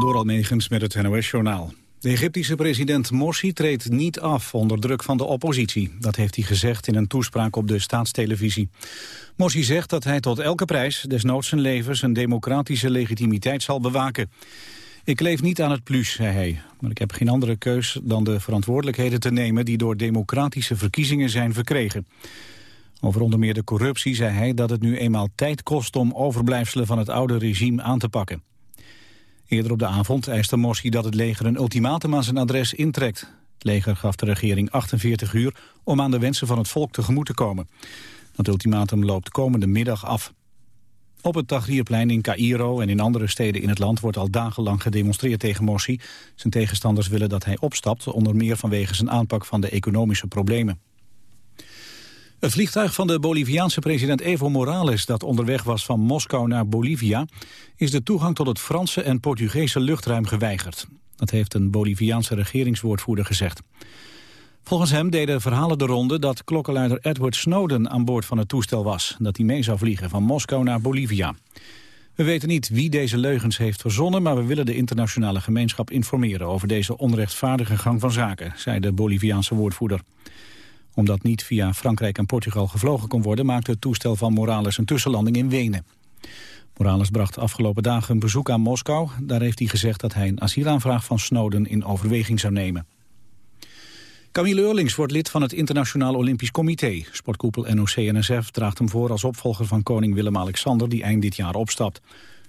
door Almegens met het NOS-journaal. De Egyptische president Morsi treedt niet af onder druk van de oppositie. Dat heeft hij gezegd in een toespraak op de staatstelevisie. Morsi zegt dat hij tot elke prijs, desnoods zijn leven, zijn democratische legitimiteit zal bewaken. Ik leef niet aan het plus, zei hij. Maar ik heb geen andere keus dan de verantwoordelijkheden te nemen... die door democratische verkiezingen zijn verkregen. Over onder meer de corruptie zei hij dat het nu eenmaal tijd kost... om overblijfselen van het oude regime aan te pakken. Eerder op de avond eiste Morsi dat het leger een ultimatum aan zijn adres intrekt. Het leger gaf de regering 48 uur om aan de wensen van het volk tegemoet te komen. Dat ultimatum loopt komende middag af. Op het Tahrirplein in Cairo en in andere steden in het land wordt al dagenlang gedemonstreerd tegen Morsi. Zijn tegenstanders willen dat hij opstapt, onder meer vanwege zijn aanpak van de economische problemen. Het vliegtuig van de Boliviaanse president Evo Morales... dat onderweg was van Moskou naar Bolivia... is de toegang tot het Franse en Portugese luchtruim geweigerd. Dat heeft een Boliviaanse regeringswoordvoerder gezegd. Volgens hem deden verhalen de ronde dat klokkenluider Edward Snowden aan boord van het toestel was. Dat hij mee zou vliegen van Moskou naar Bolivia. We weten niet wie deze leugens heeft verzonnen, maar we willen de internationale gemeenschap informeren over deze onrechtvaardige gang van zaken, zei de Boliviaanse woordvoerder. Omdat niet via Frankrijk en Portugal gevlogen kon worden, maakte het toestel van Morales een tussenlanding in Wenen. Morales bracht afgelopen dagen een bezoek aan Moskou. Daar heeft hij gezegd dat hij een asielaanvraag van Snowden in overweging zou nemen. Camille Eurlings wordt lid van het Internationaal Olympisch Comité. Sportkoepel NOC-NSF draagt hem voor als opvolger van koning Willem-Alexander... die eind dit jaar opstapt.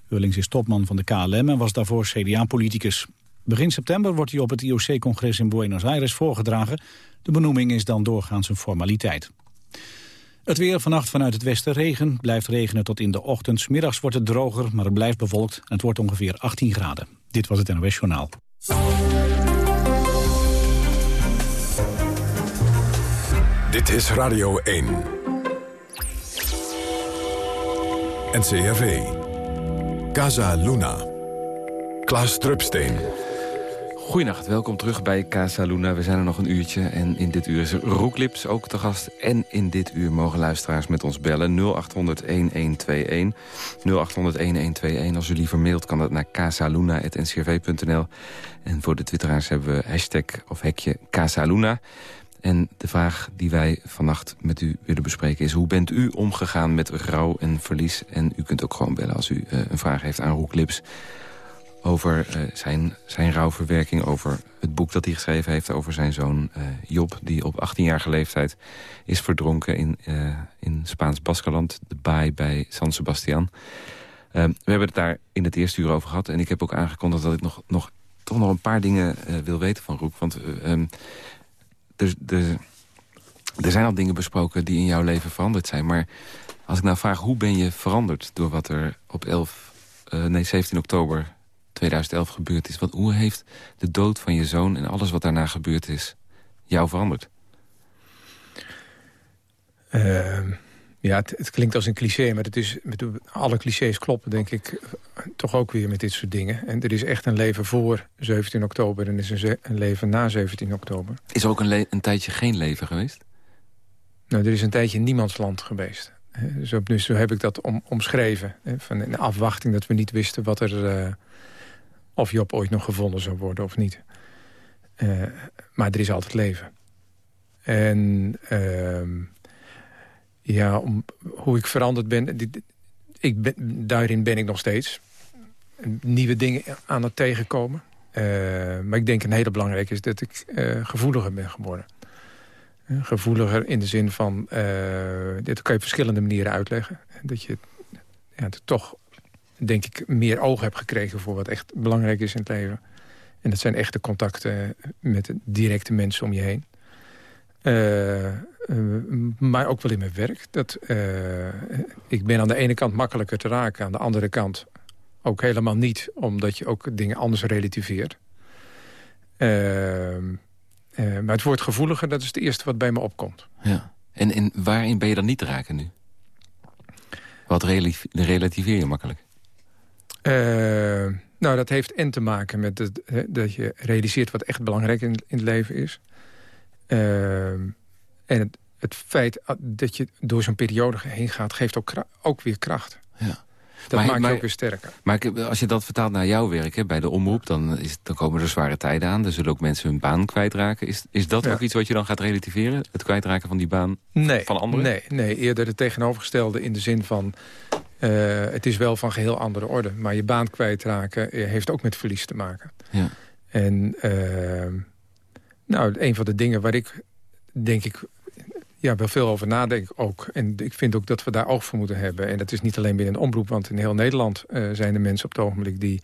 Eurlings is topman van de KLM en was daarvoor CDA-politicus. Begin september wordt hij op het IOC-congres in Buenos Aires voorgedragen. De benoeming is dan doorgaans een formaliteit. Het weer vannacht vanuit het westen regen. Blijft regenen tot in de ochtend. Middags wordt het droger, maar het blijft bewolkt. En het wordt ongeveer 18 graden. Dit was het NOS Journaal. Dit is Radio 1. NCRV. Casa Luna. Klaas Drupsteen. Goedenacht, welkom terug bij Casa Luna. We zijn er nog een uurtje en in dit uur is Roeklips ook te gast. En in dit uur mogen luisteraars met ons bellen 0800-1121. 0800-1121. Als u liever mailt kan dat naar casaluna.ncrv.nl. En voor de twitteraars hebben we hashtag of hekje Casaluna. En de vraag die wij vannacht met u willen bespreken is... hoe bent u omgegaan met rouw en verlies? En u kunt ook gewoon bellen als u uh, een vraag heeft aan Roek Lips... over uh, zijn, zijn rouwverwerking, over het boek dat hij geschreven heeft... over zijn zoon uh, Job, die op 18-jarige leeftijd is verdronken... in, in Spaans Baskeland, de baai bij San Sebastian. we hebben het daar in het eerste uur over gehad. En ik heb ook aangekondigd dat ik nog, nog, toch nog een paar dingen wil weten van Roek. Want... Um, er, er, zijn al dingen besproken die in jouw leven veranderd zijn. Maar als ik nou vraag, hoe ben je veranderd door wat er op 11, uh, nee, 17 oktober 2011 gebeurd is? Wat, hoe heeft de dood van je zoon en alles wat daarna gebeurd is jou veranderd? Uh, ja, het, het, klinkt als een cliché, maar het is, alle clichés kloppen, denk ik, toch ook weer met dit soort dingen. En er is echt een leven voor 17 oktober en er is een, een leven na 17 oktober. Is er ook een, een, tijdje geen leven geweest? Nou, er is een tijdje niemands land geweest. Zo, dus zo heb ik dat om, omschreven. Van in afwachting dat we niet wisten wat er, uh, of Job ooit nog gevonden zou worden of niet. Uh, maar er is altijd leven. En... Uh, ja, hoe ik veranderd ben. Ik ben, daarin ben ik nog steeds. Nieuwe dingen aan het tegenkomen. Uh, maar ik denk een hele belangrijke is dat ik uh, gevoeliger ben geworden. Gevoeliger in de zin van... dit kan je op verschillende manieren uitleggen. Dat je ja, toch, denk ik, meer oog hebt gekregen... voor wat echt belangrijk is in het leven. En dat zijn echte contacten met directe mensen om je heen. Eh, maar ook wel in mijn werk. Dat, eh, ik ben aan de ene kant makkelijker te raken. Aan de andere kant ook helemaal niet. Omdat je ook dingen anders relativeert. Uh, maar het wordt gevoeliger, dat is het eerste wat bij me opkomt. Ja. En, en waarin ben je dan niet te raken nu? Wat relativeer je makkelijk? Nou, dat heeft en te maken met dat je realiseert wat echt belangrijk in, in het leven is. En het, het feit dat je door zo'n periode heen gaat, geeft ook, ook weer kracht. Ja. Dat maakt je ook weer sterker. Maar als je dat vertaalt naar jouw werk hè, bij de omroep... Dan, is, dan komen er zware tijden aan. Er zullen ook mensen hun baan kwijtraken. Is, is dat ook iets wat je dan gaat relativeren? Het kwijtraken van die baan nee, van anderen? Nee, nee, eerder het tegenovergestelde in de zin van... Uh, het is wel van geheel andere orde. Maar je baan kwijtraken eh, heeft ook met verlies te maken. Ja. En uh, nou, een van de dingen waar ik denk ik ja, wel veel over nadenk ook. En ik vind ook dat we daar oog voor moeten hebben. En dat is niet alleen binnen een omroep, want in heel Nederland uh, zijn er mensen op het ogenblik die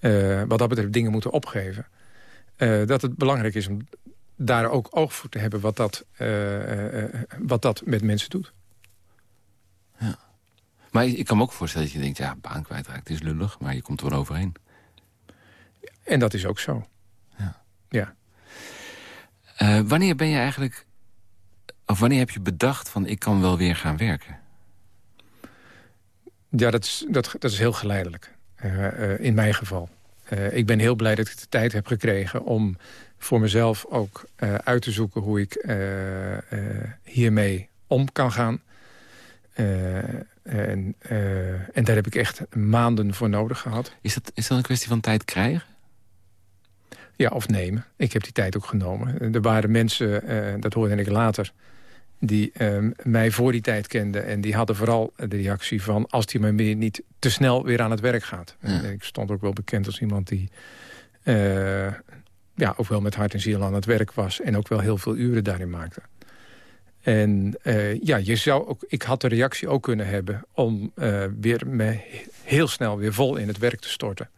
uh, wat dat betreft dingen moeten opgeven. Uh, dat het belangrijk is om daar ook oog voor te hebben wat dat, wat dat met mensen doet. Ja. Maar ik kan me ook voorstellen dat je denkt, ja, baan kwijtraakt is lullig, maar je komt er wel overheen. En dat is ook zo. Ja. ja. wanneer ben je eigenlijk of wanneer heb je bedacht van ik kan wel weer gaan werken? Ja, dat is, dat, dat is heel geleidelijk. Uh, in mijn geval. Uh, ik ben heel blij dat ik de tijd heb gekregen om voor mezelf ook uit te zoeken hoe ik hiermee om kan gaan. en, en daar heb ik echt maanden voor nodig gehad. Is dat, is dat een kwestie van tijd krijgen? Ja, of nemen. Ik heb die tijd ook genomen. Er waren mensen, dat hoorde ik later die ehm, mij voor die tijd kenden. En die hadden vooral de reactie van... als die maar meer niet te snel weer aan het werk gaat. ik stond ook wel bekend als iemand die... Uh, ja, ook wel met hart en ziel aan het werk was. En ook wel heel veel uren daarin maakte. En uh, ja, je zou ook, ik had de reactie ook kunnen hebben... om uh, weer me heel snel weer vol in het werk te storten.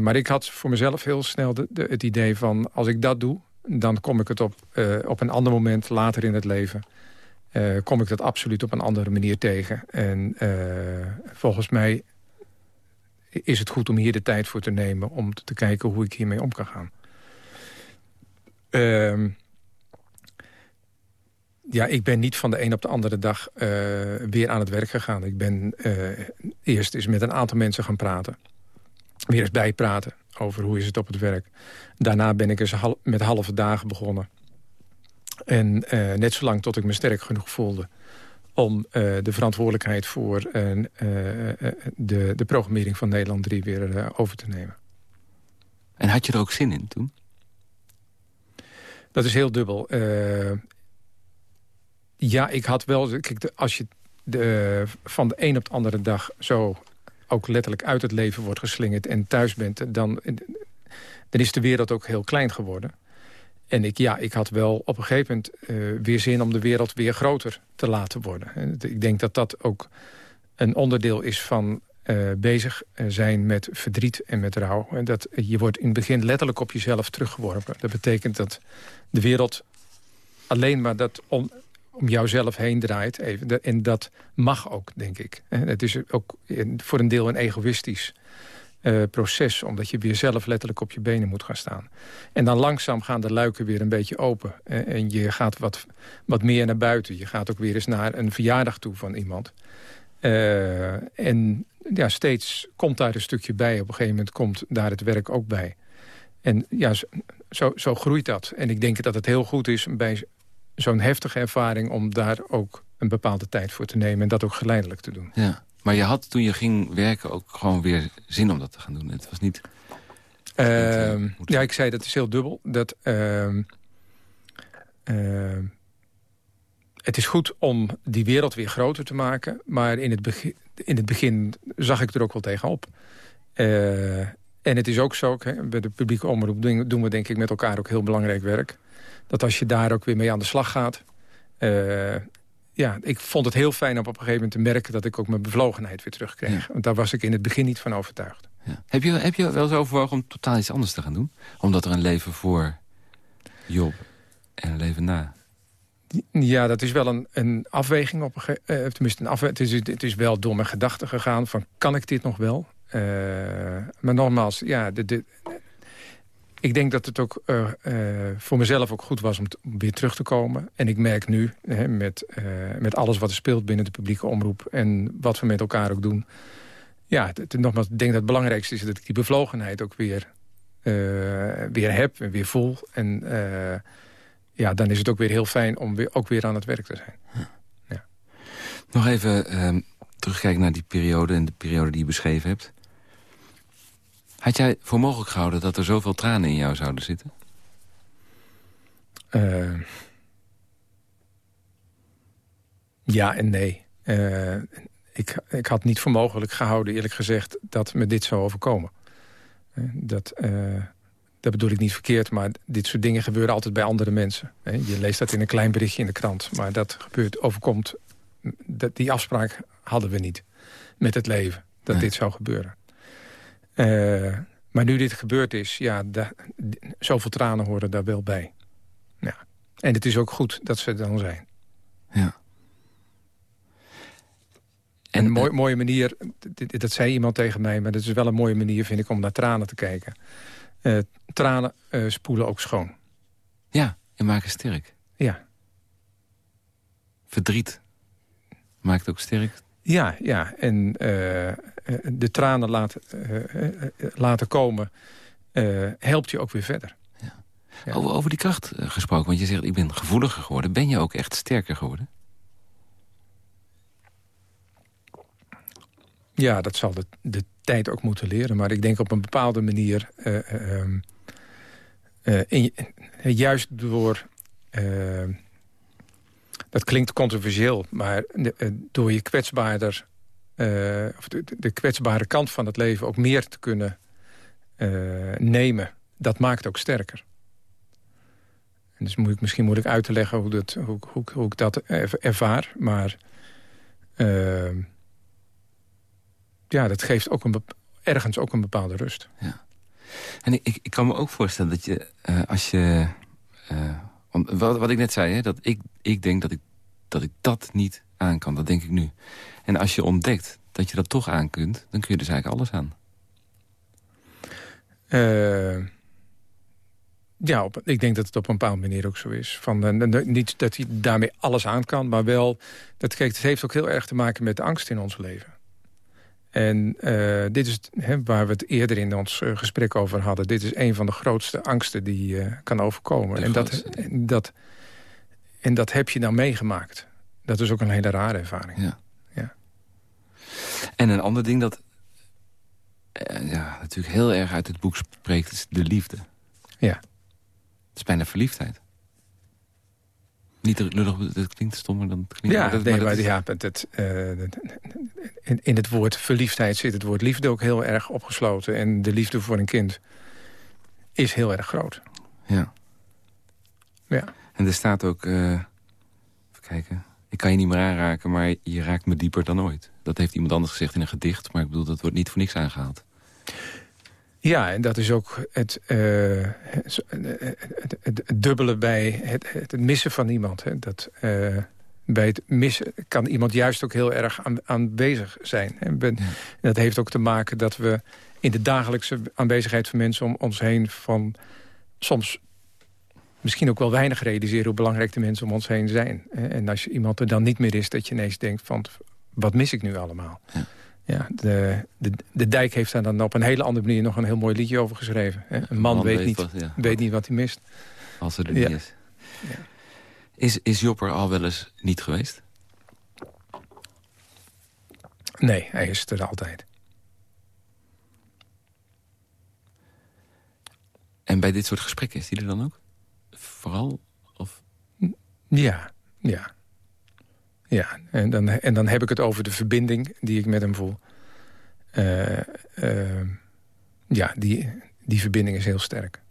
maar ik had voor mezelf heel snel de, het idee van... als ik dat doe, dan kom ik het op, uh, op een ander moment later in het leven... Uh, kom ik dat absoluut op een andere manier tegen. En uh, volgens mij is het goed om hier de tijd voor te nemen... om te kijken hoe ik hiermee om kan gaan. Uh, ja, ik ben niet van de een op de andere dag weer aan het werk gegaan. Ik ben eerst eens met een aantal mensen gaan praten. Weer eens bijpraten over hoe is het op het werk. Daarna ben ik eens met halve dagen begonnen. En uh, net zolang tot ik me sterk genoeg voelde om uh, de verantwoordelijkheid voor uh, de, de programmering van Nederland 3 weer over te nemen. En had je er ook zin in toen? Dat is heel dubbel. ja, ik had wel... Kijk, als je de, van de een op de andere dag zo ook letterlijk uit het leven wordt geslingerd... en thuis bent, dan, dan is de wereld ook heel klein geworden. En ik, ja, ik had wel op een gegeven moment uh, weer zin om de wereld weer groter te laten worden. En ik denk dat dat ook een onderdeel is van uh, bezig eh, zijn met verdriet en met rouw. En dat je wordt in het begin letterlijk op jezelf teruggeworpen. Dat betekent dat de wereld alleen maar dat on, om jouzelf heen draait. Even. En dat mag ook, denk ik. Het is ook voor een deel een egoïstisch uh, proces. Omdat je weer zelf letterlijk op je benen moet gaan staan. En dan langzaam gaan de luiken weer een beetje open. En je gaat wat, wat meer naar buiten. Je gaat ook weer eens naar een verjaardag toe van iemand. Uh, en ja, steeds komt daar een stukje bij. Op een gegeven moment komt daar het werk ook bij. En ja, zo, zo groeit dat. En ik denk dat het heel goed is bij zo'n heftige ervaring... om daar ook een bepaalde tijd voor te nemen... en dat ook geleidelijk te doen. Ja, maar je had toen je ging werken ook gewoon weer zin om dat te gaan doen. Het was niet... Uh, ja, ik zei dat is heel dubbel. Dat, uh, uh, het is goed om die wereld weer groter te maken. Maar in het begin, in het begin zag ik er ook wel tegenop. Uh, en het is ook zo, hè, bij de publieke omroep doen we denk ik met elkaar ook heel belangrijk werk dat als je daar ook weer mee aan de slag gaat... Uh, ja, ik vond het heel fijn om op een gegeven moment te merken... dat ik ook mijn bevlogenheid weer terugkreeg. Want daar was ik in het begin niet van overtuigd. Ja. Heb, je, heb je wel eens overwogen om totaal iets anders te gaan doen? Omdat er een leven voor Job en een leven na... Ja, dat is wel een, een afweging. Op een uh, tenminste, een. Het, is, het is wel door mijn gedachten gegaan van... kan ik dit nog wel? Uh, maar nogmaals, ja, de, de, ik denk dat het ook uh, uh, voor mezelf ook goed was om, om, weer terug te komen. En ik merk nu, hè, met, uh, met alles wat er speelt binnen de publieke omroep... en wat we met elkaar ook doen... ja, het, nogmaals, ik denk dat het belangrijkste is dat ik die bevlogenheid ook weer, weer heb en weer voel. En ja, dan is het ook weer heel fijn om weer, ook weer aan het werk te zijn. Ja. Nog even ehm, terugkijk naar die periode en de periode die je beschreven hebt... had jij voor mogelijk gehouden dat er zoveel tranen in jou zouden zitten? Uh, ja en nee. Uh, ik, ik had niet voor mogelijk gehouden, eerlijk gezegd... dat me dit zou overkomen. Uh, dat, dat bedoel ik niet verkeerd, maar dit soort dingen gebeuren altijd bij andere mensen. Je leest dat in een klein berichtje in de krant. Maar dat gebeurt, overkomt, dat, die afspraak hadden we niet met het leven. Dat dit zou gebeuren. Uh, maar nu dit gebeurd is, ja, da, zoveel tranen horen daar wel bij. Ja. En het is ook goed dat ze er dan zijn. Ja. En een mooi, mooie manier, dat zei iemand tegen mij... maar dat is wel een mooie manier, vind ik, om naar tranen te kijken. Uh, tranen uh, spoelen ook schoon. Ja, en maken sterk. Ja. Verdriet maakt ook sterk. Ja, ja. En uh, de tranen laten, laten komen helpt je ook weer verder. Ja. Ja. Over, over die kracht gesproken, want je zegt ik ben gevoeliger geworden. Ben je ook echt sterker geworden? Ja, dat zal de, de tijd ook moeten leren. Maar ik denk op een bepaalde manier... Uh, uh, in, juist door... dat klinkt controversieel, maar door je kwetsbaarder... of de, de, kwetsbare kant van het leven ook meer te kunnen nemen... dat maakt ook sterker. En dus moet ik, misschien moet ik uit te leggen hoe, dat, hoe, hoe, hoe ik dat ervaar. Maar ja, dat geeft ook een ergens ook een bepaalde rust. Ja. En ik, ik kan me ook voorstellen dat je, uh, als je... Wat, wat ik net zei, hè, dat ik, ik denk dat ik, dat ik dat niet aan kan. Dat denk ik nu. En als je ontdekt dat je dat toch aan kunt... dan kun je dus eigenlijk alles aan. Uh, ja, op, ik denk dat het op een bepaalde manier ook zo is. Van, niet dat hij daarmee alles aan kan, maar wel... Dat, kijk, het heeft ook heel erg te maken met de angst in ons leven. En uh, dit is hè, waar we het eerder in ons uh, gesprek over hadden. Dit is een van de grootste angsten die uh, kan overkomen. En dat, en, dat, en dat heb je dan meegemaakt. Dat is ook een hele rare ervaring. Ja. ja. En een ander ding dat ja, natuurlijk heel erg uit het boek spreekt... is de liefde. Ja. Het is bijna verliefdheid. Niet lullig, dat klinkt stommer dan het klinkt. Ja, dat, nee, maar, ja, het, uh, in, in het woord verliefdheid zit het woord liefde ook heel erg opgesloten. En de liefde voor een kind is heel erg groot. Ja. Ja. En er staat ook, uh, even kijken... Ik kan je niet meer aanraken, maar je raakt me dieper dan ooit. Dat heeft iemand anders gezegd in een gedicht, maar ik bedoel, dat wordt niet voor niks aangehaald. Ja, en dat is ook het, uh, het, het, het, dubbele bij het, het, missen van iemand. Hè. Dat, uh, bij het missen kan iemand juist ook heel erg aan, aanwezig zijn. En ben, ja. dat heeft ook te maken dat we in de dagelijkse aanwezigheid van mensen om ons heen... van soms misschien ook wel weinig realiseren hoe belangrijk de mensen om ons heen zijn. En als je iemand er dan niet meer is, dat je ineens denkt van... wat mis ik nu allemaal? Ja. Ja, de, de, de dijk heeft daar dan op een hele andere manier nog een heel mooi liedje over geschreven. Hè? Een man, man weet, weet, niet, wat, ja. weet niet wat hij mist. Als er er niet is. Ja. Is, is Job er al wel eens niet geweest? Nee, hij is er altijd. En bij dit soort gesprekken is hij er dan ook? Vooral? Of? Ja, ja. Ja, en dan, en dan heb ik het over de verbinding die ik met hem voel. Uh, uh, ja, die, die verbinding is heel sterk.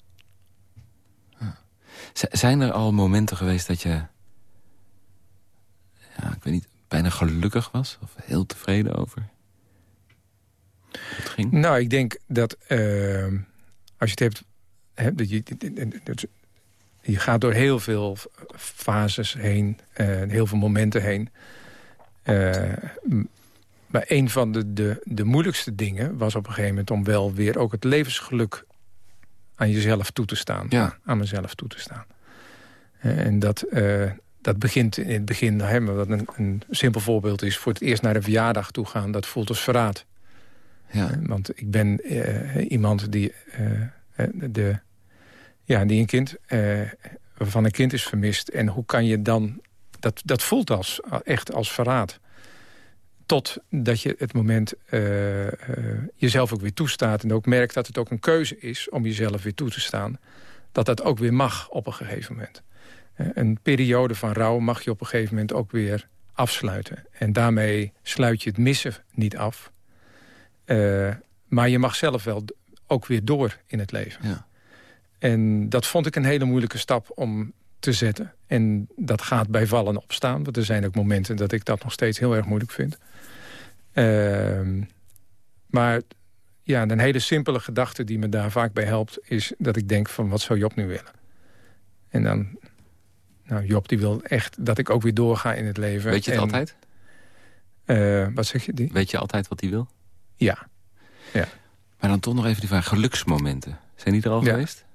Zijn er al momenten geweest dat je... Ja, ik weet niet, bijna gelukkig was? Of heel tevreden over? Het ging? Nou, ik denk dat uh, als je het hebt... Hè, dat je, dat, je gaat door heel veel fases heen, uh, heel veel momenten heen. Uh, maar een van de, de, de moeilijkste dingen was op een gegeven moment... om wel weer ook het levensgeluk aan jezelf toe te staan. Ja. Aan mezelf toe te staan. En dat, uh, dat begint in het begin... Hè, wat een, een simpel voorbeeld is... voor het eerst naar een verjaardag toe gaan. Dat voelt als verraad. Ja. Want ik ben iemand die... de, ja, die een kind, uh, waarvan een kind is vermist. En hoe kan je dan... Dat, dat voelt als, echt als verraad. Totdat je het moment uh, uh, jezelf ook weer toestaat... en ook merkt dat het ook een keuze is om jezelf weer toe te staan... dat dat ook weer mag op een gegeven moment. Een periode van rouw mag je op een gegeven moment ook weer afsluiten. En daarmee sluit je het missen niet af. maar je mag zelf wel ook weer door in het leven. Ja. En dat vond ik een hele moeilijke stap om te zetten. En dat gaat bij vallen opstaan. Want er zijn ook momenten dat ik dat nog steeds heel erg moeilijk vind. Uh, maar ja, een hele simpele gedachte die me daar vaak bij helpt... is dat ik denk van wat zou Job nu willen? En dan, nou Job die wil echt dat ik ook weer doorga in het leven. Weet je het altijd? Uh, wat zeg je? Die? Weet je altijd wat hij wil? Ja. ja. Maar dan toch nog even die vraag, geluksmomenten. Zijn die er al geweest?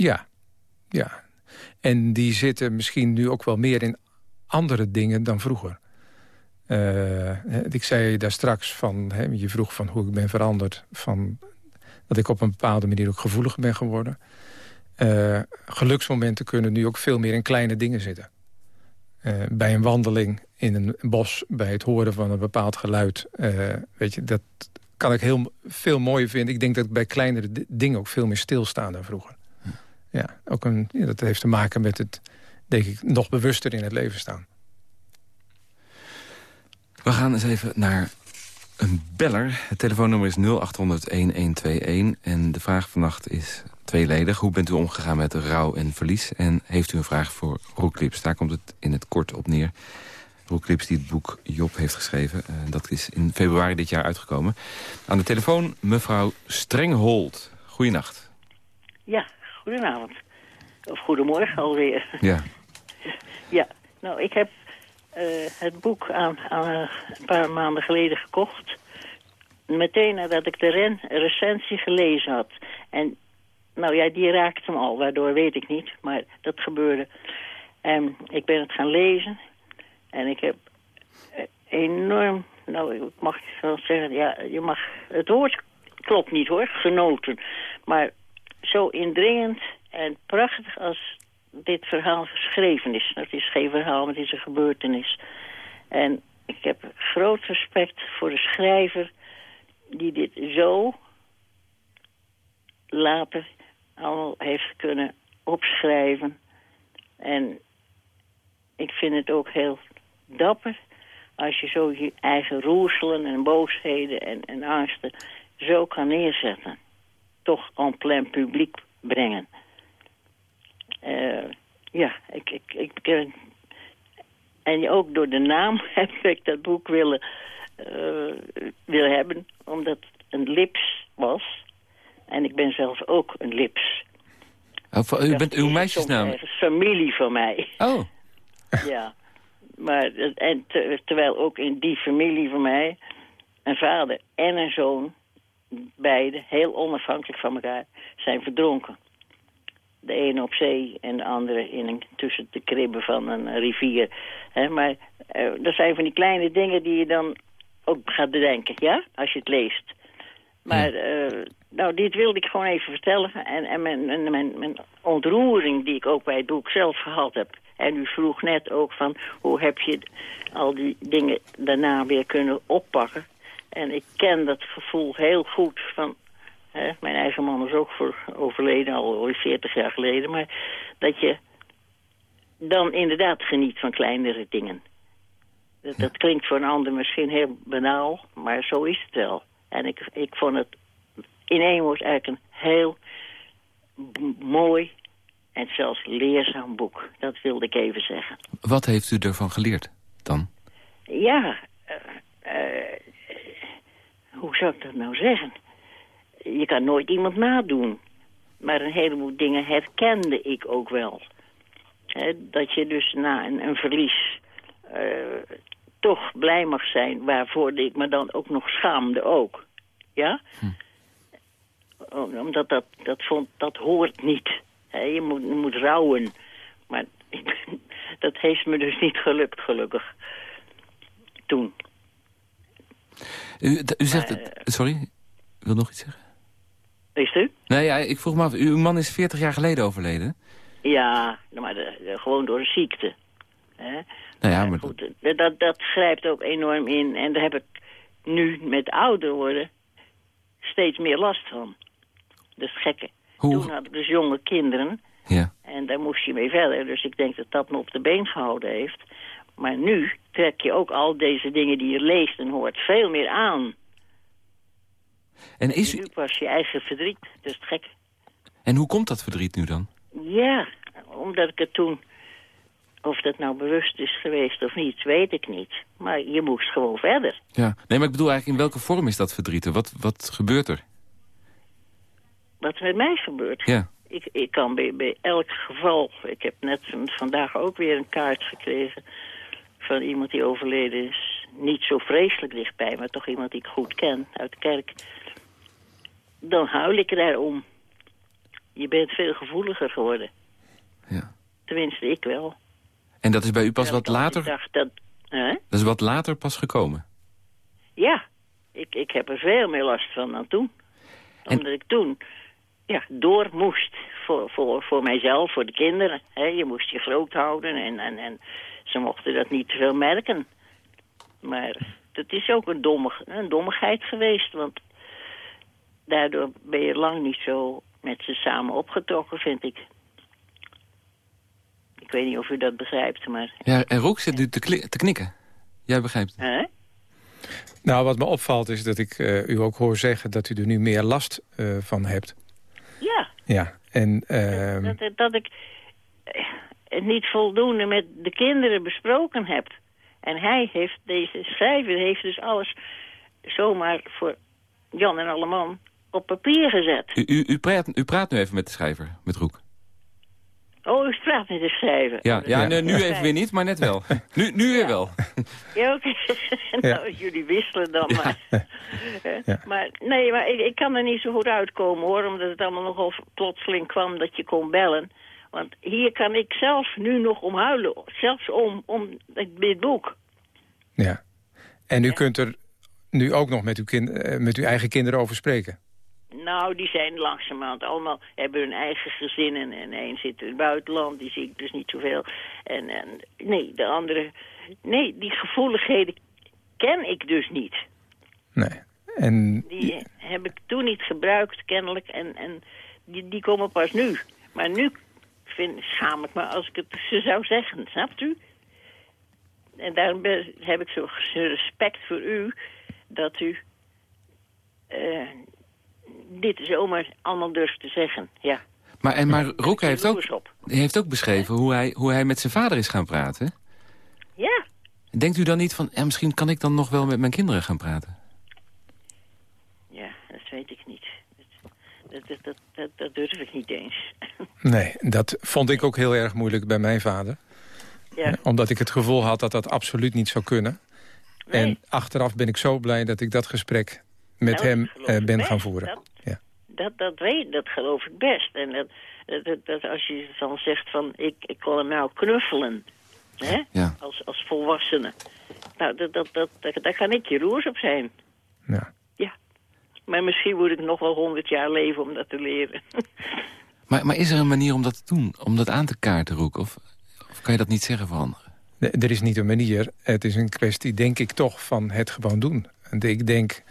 Ja, ja. En die zitten misschien nu ook wel meer in andere dingen dan vroeger. Uh, ik zei daar straks van, je vroeg van hoe ik ben veranderd. Van, dat ik op een bepaalde manier ook gevoeliger ben geworden. Uh, geluksmomenten kunnen nu ook veel meer in kleine dingen zitten. Uh, bij een wandeling in een bos, bij het horen van een bepaald geluid. weet je, dat kan ik heel veel mooier vinden. Ik denk dat ik bij kleinere dingen ook veel meer stilstaan dan vroeger ja, ook een, ja, dat heeft te maken met het, denk ik, nog bewuster in het leven staan. We gaan eens even naar een beller. Het telefoonnummer is 0800-1121. En de vraag vannacht is tweeledig. Hoe bent u omgegaan met rouw en verlies? En heeft u een vraag voor Roeklips? Daar komt het in het kort op neer. Roeklips die het boek Job heeft geschreven. Uh, dat is in februari dit jaar uitgekomen. Aan de telefoon mevrouw Strenghold. Goeienacht. Ja, Goedenavond. Of goedemorgen alweer. Ja. ja, nou, ik heb uh, het boek aan, aan, uh, een paar maanden geleden gekocht. Meteen nadat ik de ren recensie gelezen had. En nou ja, die raakte hem al, waardoor weet ik niet. Maar dat gebeurde. En ik ben het gaan lezen. En ik heb uh, enorm, nou ik mag wel zeggen, ja, je mag, het woord klopt niet hoor, genoten. Maar zo indringend en prachtig als dit verhaal geschreven is. Het is geen verhaal, maar het is een gebeurtenis. En ik heb groot respect voor de schrijver die dit zo later allemaal heeft kunnen opschrijven. En ik vind het ook heel dapper als je zo je eigen roerselen en boosheden en, en angsten zo kan neerzetten toch en plein publiek brengen. Uh, ja, ik, ik, ik, ik, en ook door de naam heb ik dat boek willen, uh, willen hebben, omdat het een lips was. En ik ben zelf ook een lips. Oh, u bent uw meisjesnaam? familie van mij. Oh. ja. Maar, en terwijl ook in die familie van mij... een vader en een zoon beide, heel onafhankelijk van elkaar, zijn verdronken. De ene op zee en de andere in een, tussen de kribben van een rivier. maar uh, dat zijn van die kleine dingen die je dan ook gaat bedenken, ja? Als je het leest. Maar, uh, nou, dit wilde ik gewoon even vertellen. En, en mijn, mijn, mijn ontroering die ik ook bij het boek zelf gehad heb. En u vroeg net ook van, hoe heb je al die dingen daarna weer kunnen oppakken? En ik ken dat gevoel heel goed van... Hè, mijn eigen man is ook voor overleden, al 40 jaar geleden. Maar dat je dan inderdaad geniet van kleinere dingen. Dat, dat klinkt voor een ander misschien heel banaal, maar zo is het wel. En ik, ik vond het in één woord eigenlijk een heel mooi en zelfs leerzaam boek. Dat wilde ik even zeggen. Wat heeft u ervan geleerd dan? Ja, uh, uh, hoe zou ik dat nou zeggen? Je kan nooit iemand nadoen. Maar een heleboel dingen herkende ik ook wel. dat je dus na een, een verlies uh, toch blij mag zijn... waarvoor ik me dan ook nog schaamde ook. Ja? Hm. Omdat dat, dat, vond, dat hoort niet. je, moet, je moet rouwen. Maar dat heeft me dus niet gelukt, gelukkig. Toen. U, u zegt... het, eh, sorry, wil nog iets zeggen? Is u? Nee, ja, ik vroeg me af, uw man is 40 jaar geleden overleden. Ja, maar de, gewoon door een ziekte. Hè? Nou ja, Maar maar goed, dat, dat, dat grijpt ook enorm in. En daar heb ik nu met ouder worden steeds meer last van. Dat is gekke. Hoe- Toen had ik dus jonge kinderen. ja. En daar moest je mee verder. Dus ik denk dat dat me op de been gehouden heeft. Maar nu trek je ook al deze dingen die je leest en hoort veel meer aan. En, is Nu pas je eigen verdriet. Dat is gek. en hoe komt dat verdriet nu dan? Ja, omdat ik het toen... Of dat nou bewust is geweest of niet, weet ik niet. Maar je moest gewoon verder. Ja. Nee, maar ik bedoel eigenlijk, in welke vorm is dat verdriet? er? Wat, wat gebeurt er? Wat er met mij gebeurt. Ja. Ik, ik kan bij, bij elk geval... Ik heb net van- vandaag ook weer een kaart gekregen... van iemand die overleden is. Niet zo vreselijk dichtbij, maar toch iemand die ik goed ken uit de kerk. Dan huil ik daarom. Je bent veel gevoeliger geworden. ja. Tenminste, ik wel. En dat is bij u pas wat later, dacht dat... Hè? dat is wat later pas gekomen? Ja, ik, ik heb er veel meer last van dan toen. En- Omdat ik toen ja, door moest voor, voor, voor mijzelf, voor de kinderen. je moest je groot houden en, en, en ze mochten dat niet te veel merken. Maar dat is ook een, domme, een dommigheid geweest, want daardoor ben je lang niet zo met ze samen opgetrokken, vind ik. Ik weet niet of u dat begrijpt, maar... Ja, en Roek zit nu te, knikken. Jij begrijpt het. Nou, wat me opvalt is dat ik eh, u ook hoor zeggen... dat u er nu meer last eh, van hebt. Ja, Ja, en... ehm, dat, dat, dat ik het niet voldoende met de kinderen besproken heb. En hij heeft, deze schrijver heeft dus alles zomaar voor Jan en Alleman op papier gezet. U, u, u, praat, u praat nu even met de schrijver, met Roek. Oh, u praat met de schrijver. Ja, ja, nu even weer niet, maar net wel. Nu, nu weer wel. Ja, oké. nou, jullie wisselen dan maar. Ja. Maar nee, maar ik, ik kan er niet zo goed uitkomen hoor, omdat het allemaal nogal plotseling kwam dat je kon bellen. Want hier kan ik zelf nu nog om huilen, zelfs om, om dit boek. ja. En u kunt er nu ook nog met uw, kind, eh, met uw eigen kinderen over spreken. Nou, die zijn langzamerhand allemaal, hebben hun eigen gezinnen. En één zit in het buitenland, die zie ik dus niet zoveel. En, en nee, de andere, nee, die gevoeligheden ken ik dus niet. Nee. En Die heb ik toen niet gebruikt, kennelijk. En, en die, die komen pas nu. Maar nu vind, schaam ik me als ik het ze zou zeggen, snapt u? En daarom heb ik zo respect voor u dat u eh, dit zomaar allemaal durft te zeggen. Ja. Maar, en, maar Roek heeft ook, heeft ook beschreven hoe hij, hoe hij met zijn vader is gaan praten. Ja, Denkt u dan niet van, eh, misschien kan ik dan nog wel met mijn kinderen gaan praten? ja, dat weet ik niet. Dat, dat, dat, dat, dat durf ik niet eens. nee, dat vond ik ook heel erg moeilijk bij mijn vader. ja. Omdat ik het gevoel had dat dat absoluut niet zou kunnen. Nee. En achteraf ben ik zo blij dat ik dat gesprek met Nou, hem eh, ben best. gaan voeren. Dat- Ja. Dat, dat weet, dat geloof ik best. En dat, dat, dat, dat als je dan zegt van, ik, ik kon hem nou knuffelen, hè? Ja. Als, als volwassene. Nou, dat, dat, dat, dat, daar kan ik jaloers op zijn. Ja. Maar misschien moet ik nog wel honderd jaar leven om dat te leren. Maar, maar is er een manier om dat te doen? Om dat aan te kaarten, Roek? Of, of kan je dat niet zeggen voor anderen? Nee, Er is niet een manier. Het is een kwestie, denk ik toch, van het gewoon doen. En ik denk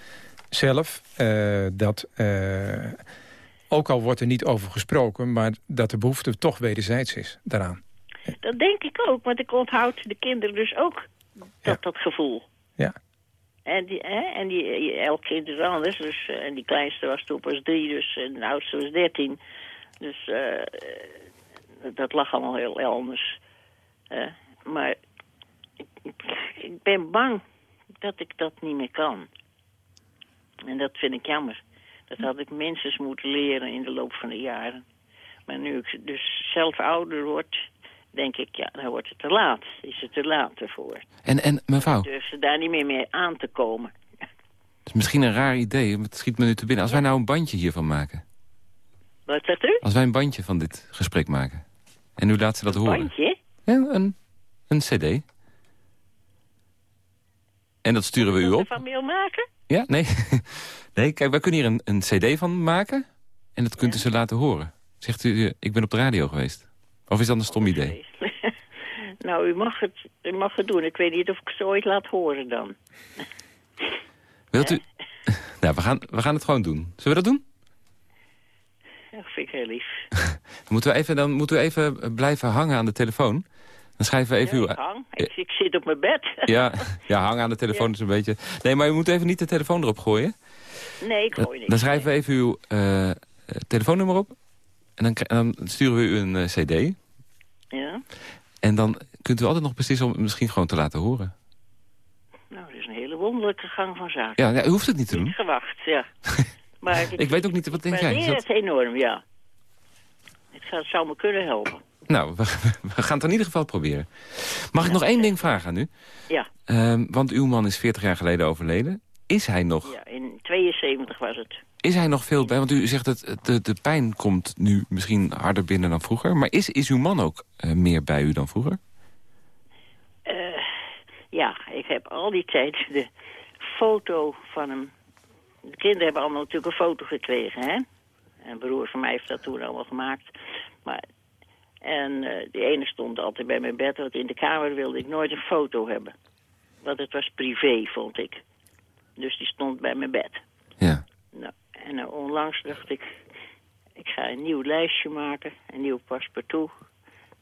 zelf eh, dat, eh, ook al wordt er niet over gesproken... maar dat de behoefte toch wederzijds is daaraan. Dat denk ik ook, want ik onthoud de kinderen dus ook dat, Ja. dat gevoel. Ja. En, die, hè, en die, elk kind is anders. Dus, eh, en die kleinste was toen pas drie, dus, en de oudste was dertien. Dus eh, dat lag allemaal heel anders. Maar ik- ik ben bang dat ik dat niet meer kan. En dat vind ik jammer. Dat had ik minstens moeten leren in de loop van de jaren. Maar nu ik dus zelf ouder word, denk ik, ja, dan wordt het te laat. Is het te laat ervoor. En, en mevrouw, Durf ze daar niet meer mee aan te komen. het is misschien een raar idee, maar het schiet me nu te binnen. Als wij nou een bandje hiervan maken. Wat zegt u? Als wij een bandje van dit gesprek maken. En u laat ze dat horen. Bandje? Ja, een, een cd. En dat sturen we u op. Van mail maken? Ja, nee. Nee, kijk, wij kunnen hier een, een cd van maken. En dat kunt u ze laten horen. Zegt u, ik ben op de radio geweest. Of is dat een stom idee? Nou, u mag, het, u mag het doen. Ik weet niet of ik het ooit laat horen dan. Wilt u... nou, we gaan, we gaan het gewoon doen. Zullen we dat doen? Dat vind ik heel lief. Dan moeten we even, dan moeten we even blijven hangen aan de telefoon. Dan schrijven we even Ja, uw... ik, hang. Ik, ik zit op mijn bed. Ja, ja, hangen aan de telefoon Ja. is een beetje... Nee, maar u moet even niet de telefoon erop gooien. Nee, ik gooi niks. Dan schrijven we even uw eh, eh, telefoonnummer op. En dan, kri- en dan sturen we u een eh, cd. Ja? En dan kunt u altijd nog beslissen om het misschien gewoon te laten horen. Nou, dat is een hele wonderlijke gang van zaken. Ja, ja, u hoeft het niet te Niet doen. gewacht, ja. Maar Ik weet ook niet, wat denk jij? Is waardeer het enorm, ja. Het gaat, zou me kunnen helpen. Nou, we, we gaan het in ieder geval proberen. Mag ik nog één ding vragen aan u? Ja, Ehm, want uw man is 40 jaar geleden overleden. Is hij nog, ja, in 72 was het. is hij nog veel bij? Want u zegt dat de, de pijn komt nu misschien harder binnen dan vroeger. Maar is, is uw man ook eh, meer bij u dan vroeger? Eh, ja, ik heb al die tijd de foto van hem... De kinderen hebben allemaal natuurlijk een foto gekregen, hè? Een broer van mij heeft dat toen allemaal gemaakt. Maar, en eh die ene stond altijd bij mijn bed, want in de kamer wilde ik nooit een foto hebben. Want het was privé, vond ik. Dus die stond bij mijn bed. Ja. Nou, en nou, onlangs dacht ik, ik ga een nieuw lijstje maken, een nieuw paspartout,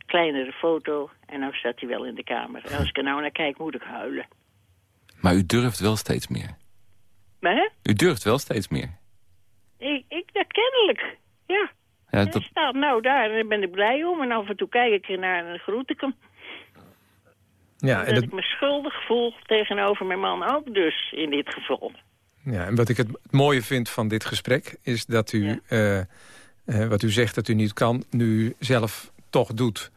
kleinere foto, en nou staat hij wel in de kamer. En als ik er nou naar kijk, moet ik huilen. Maar u durft wel steeds meer. Maar hè? U durft wel steeds meer. Ik, ik ja, kennelijk, ja. Dat, staat nou daar en daar ben ik blij om. En af en toe kijk ik ernaar en dan groet ik hem. Ja, dat en, dat, ik me schuldig voel tegenover mijn man ook dus, in dit geval. ja, en wat ik het mooie vind van dit gesprek... is dat u, Ja. eh, eh, wat u zegt dat u niet kan... nu zelf toch doet.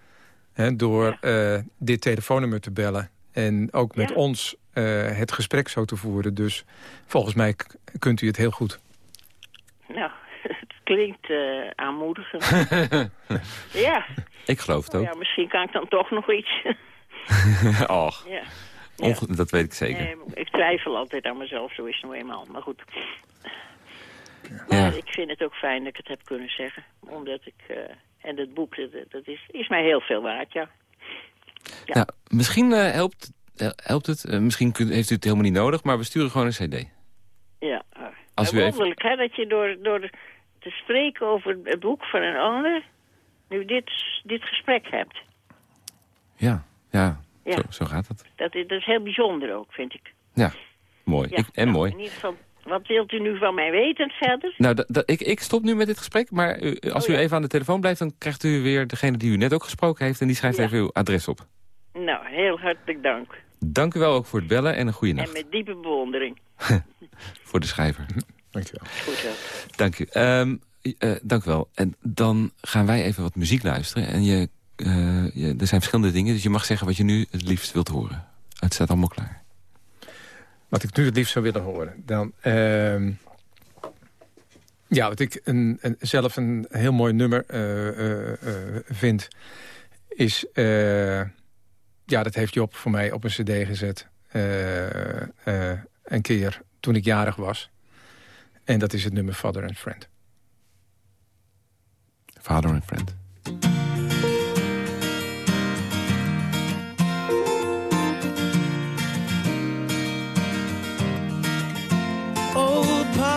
Hè, door eh, dit telefoonnummer te bellen. En ook met Ja. ons eh, het gesprek zo te voeren. Dus volgens mij kunt u het heel goed. Nou, het klinkt eh, aanmoedigend. ja. ik geloof het ook. ja, misschien kan ik dan toch nog iets. Och, ja. dat weet ik zeker. Nee, ik twijfel altijd aan mezelf, zo is het nou eenmaal. Maar goed. Ja. Ik vind het ook fijn dat ik het heb kunnen zeggen. Omdat ik... eh, en dat boek, dat, dat is, is mij heel veel waard, ja. Ja. Nou, misschien eh, helpt, eh, helpt het. Misschien kunt, heeft u het helemaal niet nodig, maar we sturen gewoon een cd. Ja. Als u even- wonderlijk, hè, dat je door, door te spreken over het boek van een ander... nu dit, dit gesprek hebt. Ja, ja, Ja. Zo, zo gaat het. Dat is, dat is heel bijzonder ook, vind ik. Ja, mooi. Ja, Ik, en nou, mooi. In ieder geval, wat wilt u nu van mij weten verder? Nou, ik, ik stop nu met dit gesprek, maar u, als Oh, u even aan de telefoon blijft... dan krijgt u weer degene die u net ook gesproken heeft... en die schrijft Ja. even uw adres op. Nou, heel hartelijk dank. Dank u wel ook voor het bellen en een goede En nacht met diepe bewondering. voor de schrijver. Dankjewel. Goed zo. Dank u. Ehm, eh, dank u wel. En dan gaan wij even wat muziek luisteren. En je, eh, je, er zijn verschillende dingen, dus je mag zeggen wat je nu het liefst wilt horen. Het staat allemaal klaar. Wat ik nu het liefst zou willen horen. Dan, ehm, ja, wat ik een, een, zelf een heel mooi nummer eh, eh, vind... is... ja, dat heeft Job voor mij op een cd gezet. een keer toen ik jarig was. En dat is het nummer Father and Friend. Father and Friend.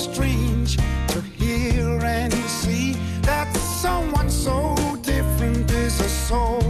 Strange to hear and see that someone so different is a soul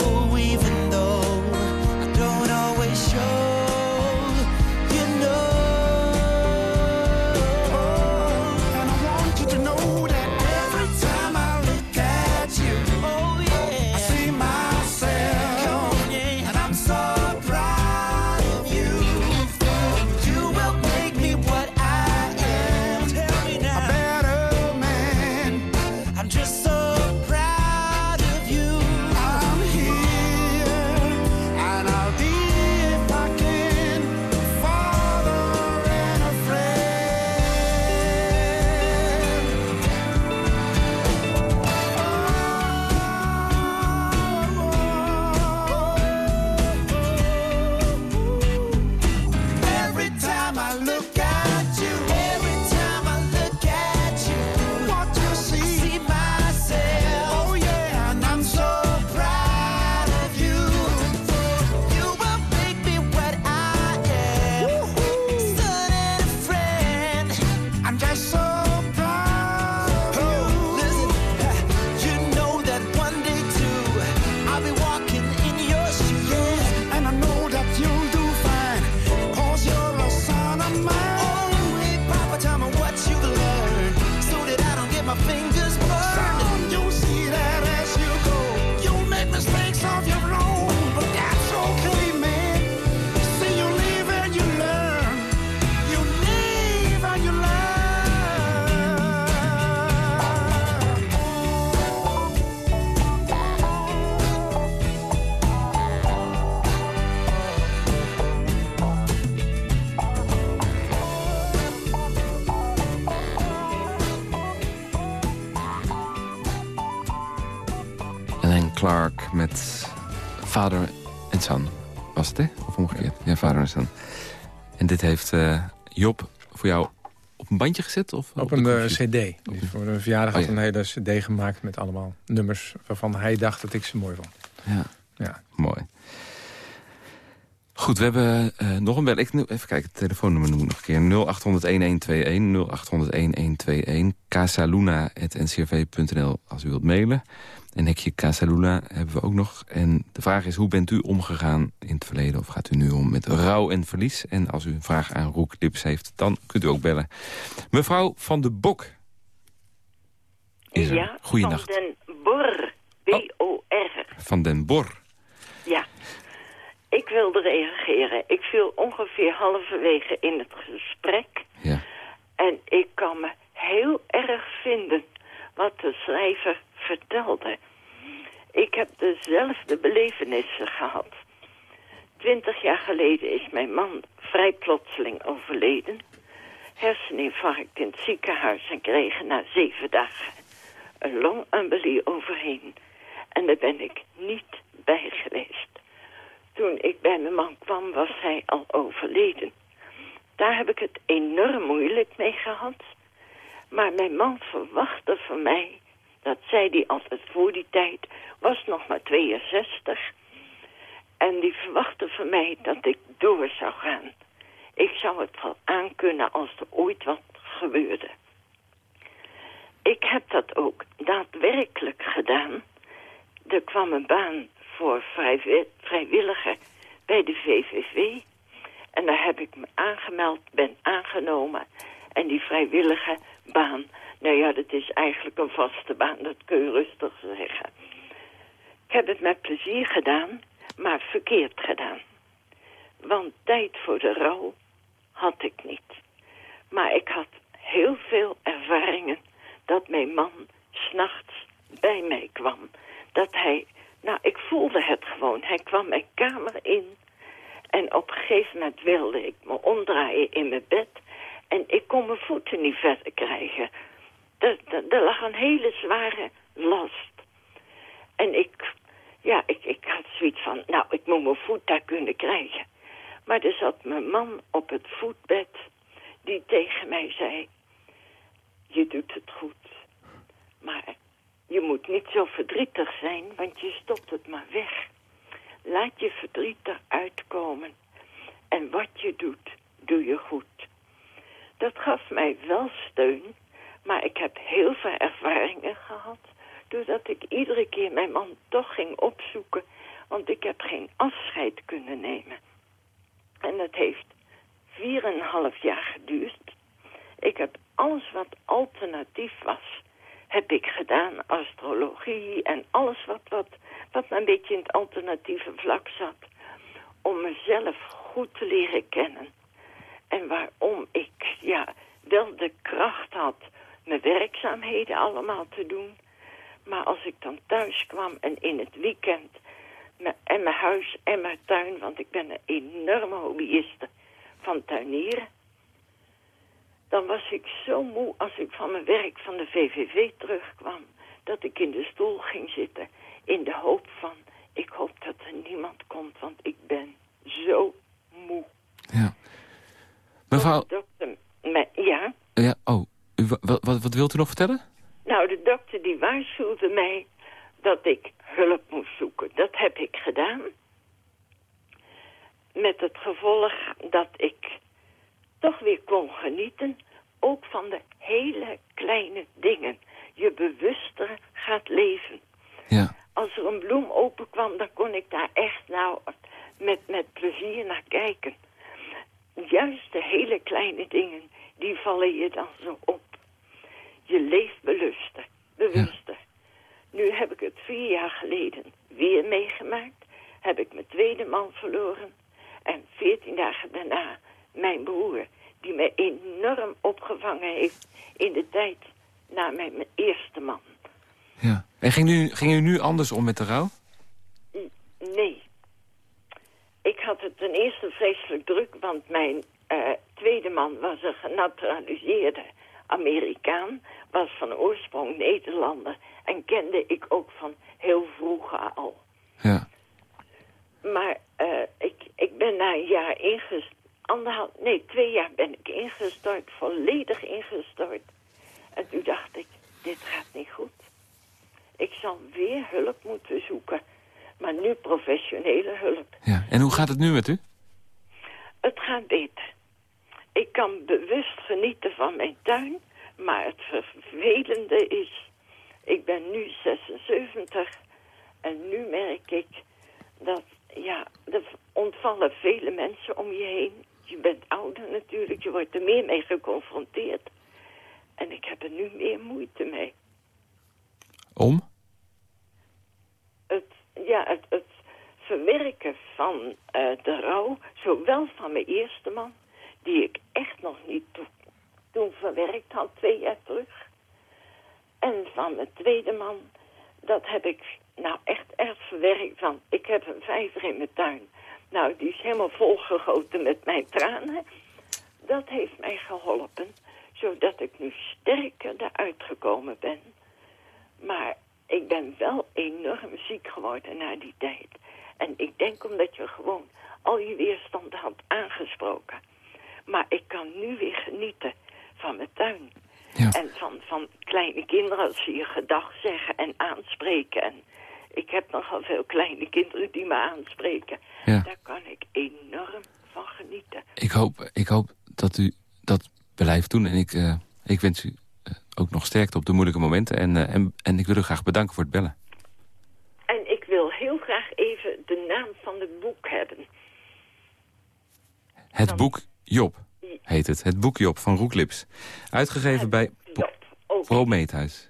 bandje gezet? Of Op de een eh, cd. Die voor een verjaardag Oh, had ja. een hele cd gemaakt met allemaal nummers... waarvan hij dacht dat ik ze mooi vond. Ja, Ja. mooi. Goed, we hebben eh, nog een bel. Ik, even kijken, het telefoonnummer noem ik nog een keer. 0800-1121, 0800-1121. casaluna.ncrv.nl als u wilt mailen. En hekje Casaluna hebben we ook nog. En de vraag is, hoe bent u omgegaan in het verleden? Of gaat u nu om met rouw en verlies? En als u een vraag aan Roek Lips heeft, dan kunt u ook bellen. Mevrouw Van de Bok. Is er. Ja, Goeienacht. van den Bor. B-O-R. Van den Bor. Ja. Ik wilde reageren. Ik viel ongeveer halverwege in het gesprek. Ja. En ik kan me heel erg vinden wat de schrijver vertelde. Ik heb dezelfde belevenissen gehad. Twintig jaar geleden is mijn man vrij plotseling overleden. Herseninfarct in het ziekenhuis en kreeg na zeven dagen een longembolie overheen. En daar ben ik niet bij geweest. Toen ik bij mijn man kwam was hij al overleden. Daar heb ik het enorm moeilijk mee gehad. Maar mijn man verwachtte van mij, dat zei hij altijd voor die tijd, was nog maar 62. En die verwachtte van mij dat ik door zou gaan. Ik zou het wel aankunnen als er ooit wat gebeurde. Ik heb dat ook daadwerkelijk gedaan. Er kwam een baan voor vrijwi- vrijwilliger bij de VVV. En daar heb ik me aangemeld, ben aangenomen. En die vrijwillige baan, nou ja, dat is eigenlijk een vaste baan, dat kun je rustig zeggen. Ik heb het met plezier gedaan, maar verkeerd gedaan. Want tijd voor de rouw had ik niet. Maar ik had heel veel ervaringen dat mijn man s'nachts bij mij kwam. Dat hij, nou ik voelde het gewoon. Hij kwam mijn kamer in en op een gegeven moment wilde ik me omdraaien in mijn bed. En ik kon mijn voeten niet verder krijgen. Er, lag een hele zware last. En ik, ja, ik, ik had zoiets van, nou, ik moet mijn voet daar kunnen krijgen. Maar er zat mijn man op het voetbed die tegen mij zei... Je doet het goed, maar je je moet niet zo verdrietig zijn, want je stopt het maar weg. Laat je verdriet eruit komen. En wat je doet, doe je goed. Dat gaf mij wel steun, maar ik heb heel veel ervaringen gehad... doordat ik iedere keer mijn man toch ging opzoeken... want ik heb geen afscheid kunnen nemen. En dat heeft 4,5 jaar geduurd. Ik heb alles wat alternatief was, heb ik gedaan. Astrologie en alles wat, wat, wat een beetje in het alternatieve vlak zat. Om mezelf goed te leren kennen. En waarom ik ja, wel de kracht had mijn werkzaamheden allemaal te doen. Maar als ik dan thuis kwam en in het weekend... en mijn huis en mijn tuin, want ik ben een enorme hobbyiste van tuinieren dan was ik zo moe als ik van mijn werk van de VVV terugkwam... dat ik in de stoel ging zitten in de hoop van... ik hoop dat er niemand komt, want ik ben zo moe. Ja. Mevrouw... Ja? Ja, oh. Wat, wat, wat wilt u nog vertellen? Nou, de dokter die waarschuwde mij dat ik hulp moest zoeken. Dat heb ik gedaan. Met het gevolg dat ik toch weer kon genieten, ook van de hele kleine dingen. Je bewuster gaat leven. Ja. Als er een bloem openkwam, dan kon ik daar echt nou met, met plezier naar kijken. Juist de hele kleine dingen, die vallen je dan zo op. Je leeft beluster, bewuster. Nu heb ik het vier jaar geleden weer meegemaakt. Heb ik mijn tweede man verloren. En veertien dagen daarna mijn broer, die mij enorm opgevangen heeft in de tijd na mijn, mijn eerste man. Ja. En ging u, ging u nu anders om met de rouw? Nee. Ik had het ten eerste vreselijk druk, want mijn uh, tweede man was een genaturaliseerde Amerikaan, was van oorsprong Nederlander en kende ik ook van heel vroeg al. Ja. Maar uh, ik, ik ben na een jaar ingestapt anderhalf, nee, twee jaar ben ik ingestort, volledig ingestort. En toen dacht ik, dit gaat niet goed. Ik zal weer hulp moeten zoeken. Maar nu professionele hulp. Ja, en hoe gaat het nu met u? Het gaat beter. Ik kan bewust genieten van mijn tuin. Maar het vervelende is... Ik ben nu 76 en nu merk ik dat ja, er ontvallen vele mensen om je heen je bent ouder natuurlijk, je wordt er meer mee geconfronteerd. En ik heb er nu meer moeite mee. Om? Het, ja, het, het verwerken van uh, de rouw, zowel van mijn eerste man, die ik echt nog niet to toen verwerkt had, twee jaar terug. En van mijn tweede man, dat heb ik nou echt erg verwerkt van, ik heb een vijver in mijn tuin. Nou, die is helemaal volgegoten met mijn tranen. Dat heeft mij geholpen, zodat ik nu sterker eruit gekomen ben. Maar ik ben wel enorm ziek geworden na die tijd. En ik denk omdat je gewoon al je weerstand had aangesproken. Maar ik kan nu weer genieten van mijn tuin. Ja. En van, van kleine kinderen als ze je gedag zeggen en aanspreken. En ik heb nogal veel kleine kinderen die me aanspreken. Ja. Daar kan ik enorm van genieten. Ik hoop, ik hoop dat u dat blijft doen. En ik, uh, ik wens u uh, ook nog sterkte op de moeilijke momenten. En, uh, en, en ik wil u graag bedanken voor het bellen. En ik wil heel graag even de naam van het boek hebben. Het boek Job heet het. Het boek Job van Roeklips. Uitgegeven bij Prometheus.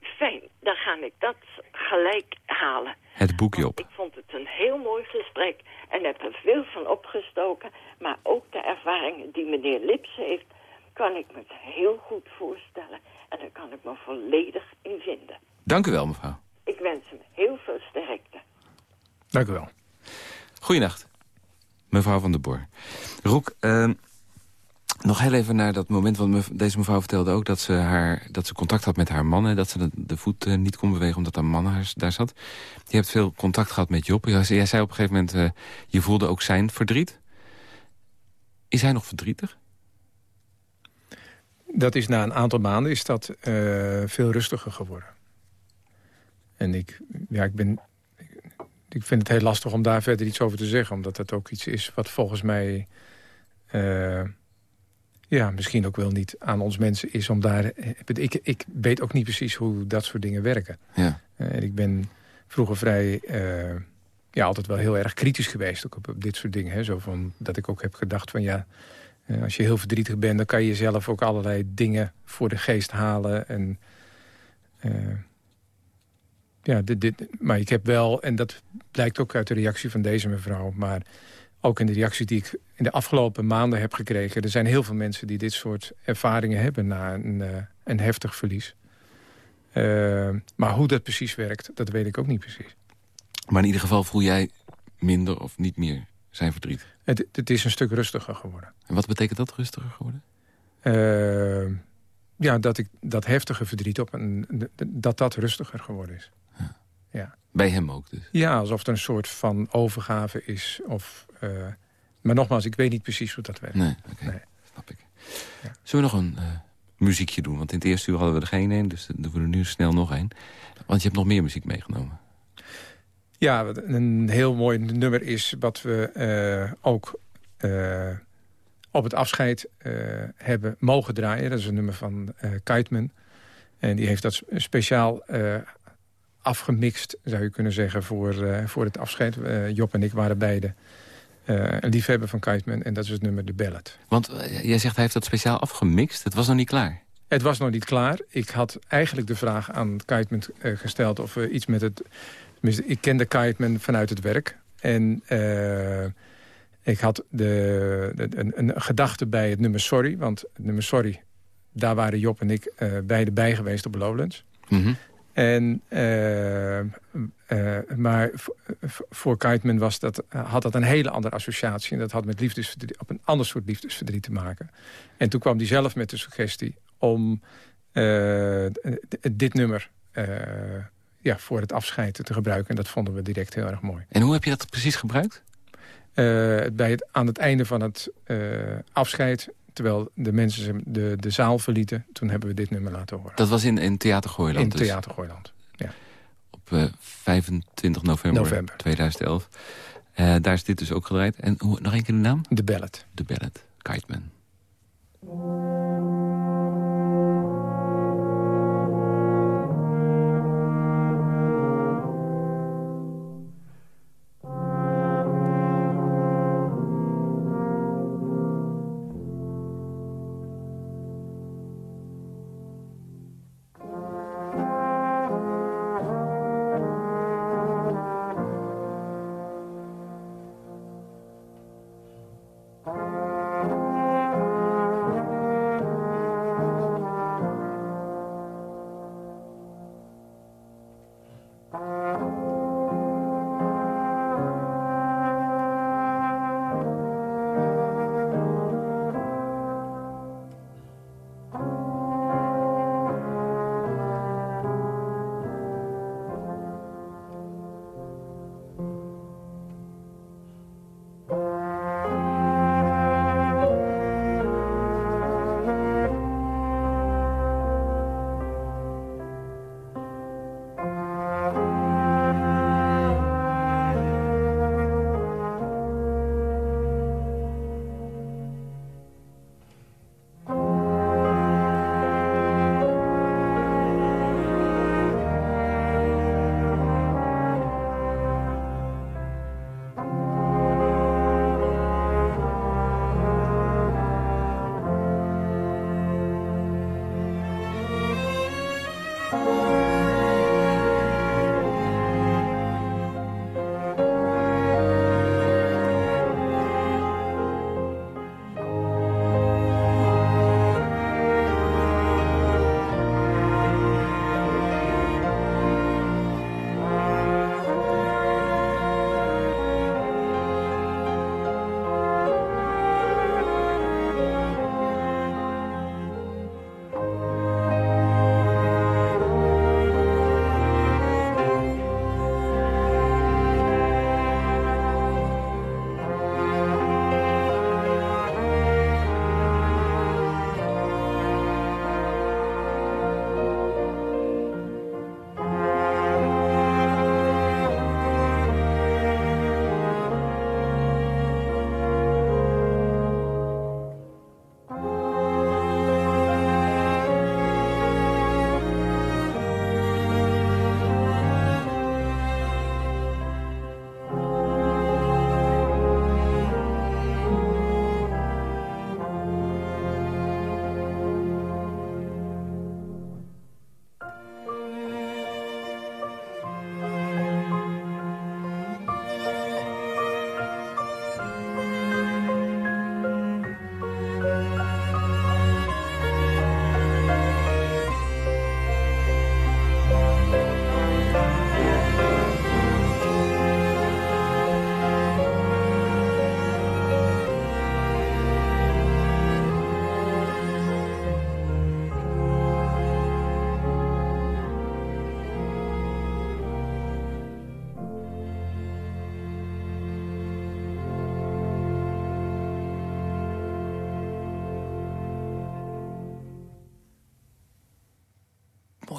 Fijn, dan ga ik dat gelijk halen. Het boekje op. Ik vond het een heel mooi gesprek en heb er veel van opgestoken. Maar ook de ervaringen die meneer Lips heeft, kan ik me heel goed voorstellen. En daar kan ik me volledig in vinden. Dank u wel, mevrouw. Ik wens hem heel veel sterkte. Dank u wel. Goedenacht, mevrouw van der Boer. Roek, uh, nog heel even naar dat moment, want deze mevrouw vertelde ook... dat ze, haar, dat ze contact had met haar man... en dat ze de, voet uh, niet kon bewegen omdat haar man daar zat. Je hebt veel contact gehad met Job. Jij, zei op een gegeven moment, uh, je voelde ook zijn verdriet. Is hij nog verdrietig? Dat is na een aantal maanden is dat uh, veel rustiger geworden. En ik, ja, ik, ben, ik vind het heel lastig om daar verder iets over te zeggen. Omdat dat ook iets is wat volgens mij... Uh, ja, misschien ook wel niet aan ons mensen is om daar... Ik, ik weet ook niet precies hoe dat soort dingen werken. Ja. Uh, en ik ben vroeger vrij... Uh, ja, altijd wel heel erg kritisch geweest ook op, op dit soort dingen. Hè. Zo van, dat ik ook heb gedacht van ja... als je heel verdrietig bent, dan kan je jezelf ook allerlei dingen voor de geest halen. En ja, dit, dit, maar ik heb wel, en dat blijkt ook uit de reactie van deze mevrouw... maar ook in de reactie die ik in de afgelopen maanden heb gekregen... er zijn heel veel mensen die dit soort ervaringen hebben na een, uh, een heftig verlies. Uh, maar hoe dat precies werkt, dat weet ik ook niet precies. Maar in ieder geval voel jij minder of niet meer zijn verdriet? Het, het is een stuk rustiger geworden. En wat betekent dat rustiger geworden? Uh, ja, dat ik dat heftige verdriet op een, dat dat rustiger geworden is. Ja. Bij hem ook dus? Ja, alsof het een soort van overgave is. Of, uh, maar nogmaals, ik weet niet precies hoe dat werkt. Nee. Nee. Snap ik. Ja. Zullen we nog een uh, muziekje doen? Want in het eerste uur hadden we er geen een, dus dan doen we er nu snel nog een. Want je hebt nog meer muziek meegenomen. Ja, een heel mooi nummer is wat we uh, ook op het afscheid hebben mogen draaien. Dat is een nummer van Kiteman. En die heeft dat speciaal afgemixt, zou je kunnen zeggen, voor, uh, voor het afscheid. Uh, Job en ik waren beide uh, een liefhebber van Kiteman. En dat is het nummer De Ballad. Want jij zegt hij heeft dat speciaal afgemixt. Het was nog niet klaar. Het was nog niet klaar. Ik had eigenlijk de vraag aan Kiteman gesteld of we iets met het... Ik kende Kiteman vanuit het werk. En ik had de, de, een, een, gedachte bij het nummer Sorry. Want het nummer Sorry, daar waren Job en ik beide bij geweest op Lowlands. Mm -hmm. En, uh, uh, maar voor Kiteman was dat, had dat een hele andere associatie. En dat had met liefdesverdriet, op een ander soort liefdesverdriet te maken. En toen kwam hij zelf met de suggestie om uh, dit nummer ja, voor het afscheid te gebruiken. En dat vonden we direct heel erg mooi. En hoe heb je dat precies gebruikt? Bij het, aan het einde van het afscheid terwijl de mensen de, de zaal verlieten... toen hebben we dit nummer laten horen. Dat was in, in Theater Gooiland? In dus. Theater Gooiland, ja. Op uh, 25 november, november. 2011. Uh, daar is dit dus ook gedraaid. En hoe, nog één keer de naam? De Ballad. De Ballad, Kiteman.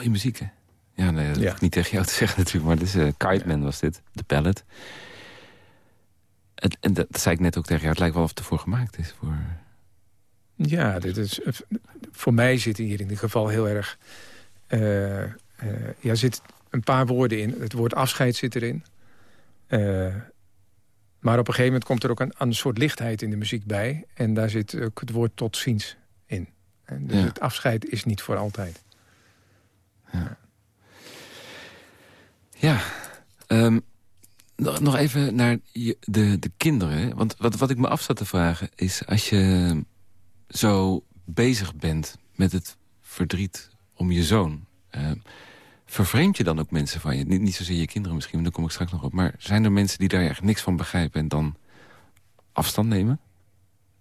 Mooie muziek, hè? Ja, nee, dat Ja. hoef ik niet tegen jou te zeggen natuurlijk. Maar dit is, eh, Kite Man was dit, de ballad. Het, en dat, dat zei ik net ook tegen jou. Het lijkt wel of het ervoor gemaakt is. Voor... Ja, dit is, eh, voor mij zit hier in ieder geval heel erg... eh, eh, ja, zit een paar woorden in. Het woord afscheid zit erin. Maar op een gegeven moment komt er ook een, een soort lichtheid in de muziek bij. En daar zit ook het woord tot ziens in. En dus Ja. het afscheid is niet voor altijd. Ja, ehm, nog, even naar de, de kinderen. Want wat, wat ik me af zat te vragen is... als je zo bezig bent met het verdriet om je zoon... eh, vervreemd je dan ook mensen van je? Niet, niet zozeer je kinderen misschien, maar daar kom ik straks nog op. Maar zijn er mensen die daar echt niks van begrijpen... en dan afstand nemen?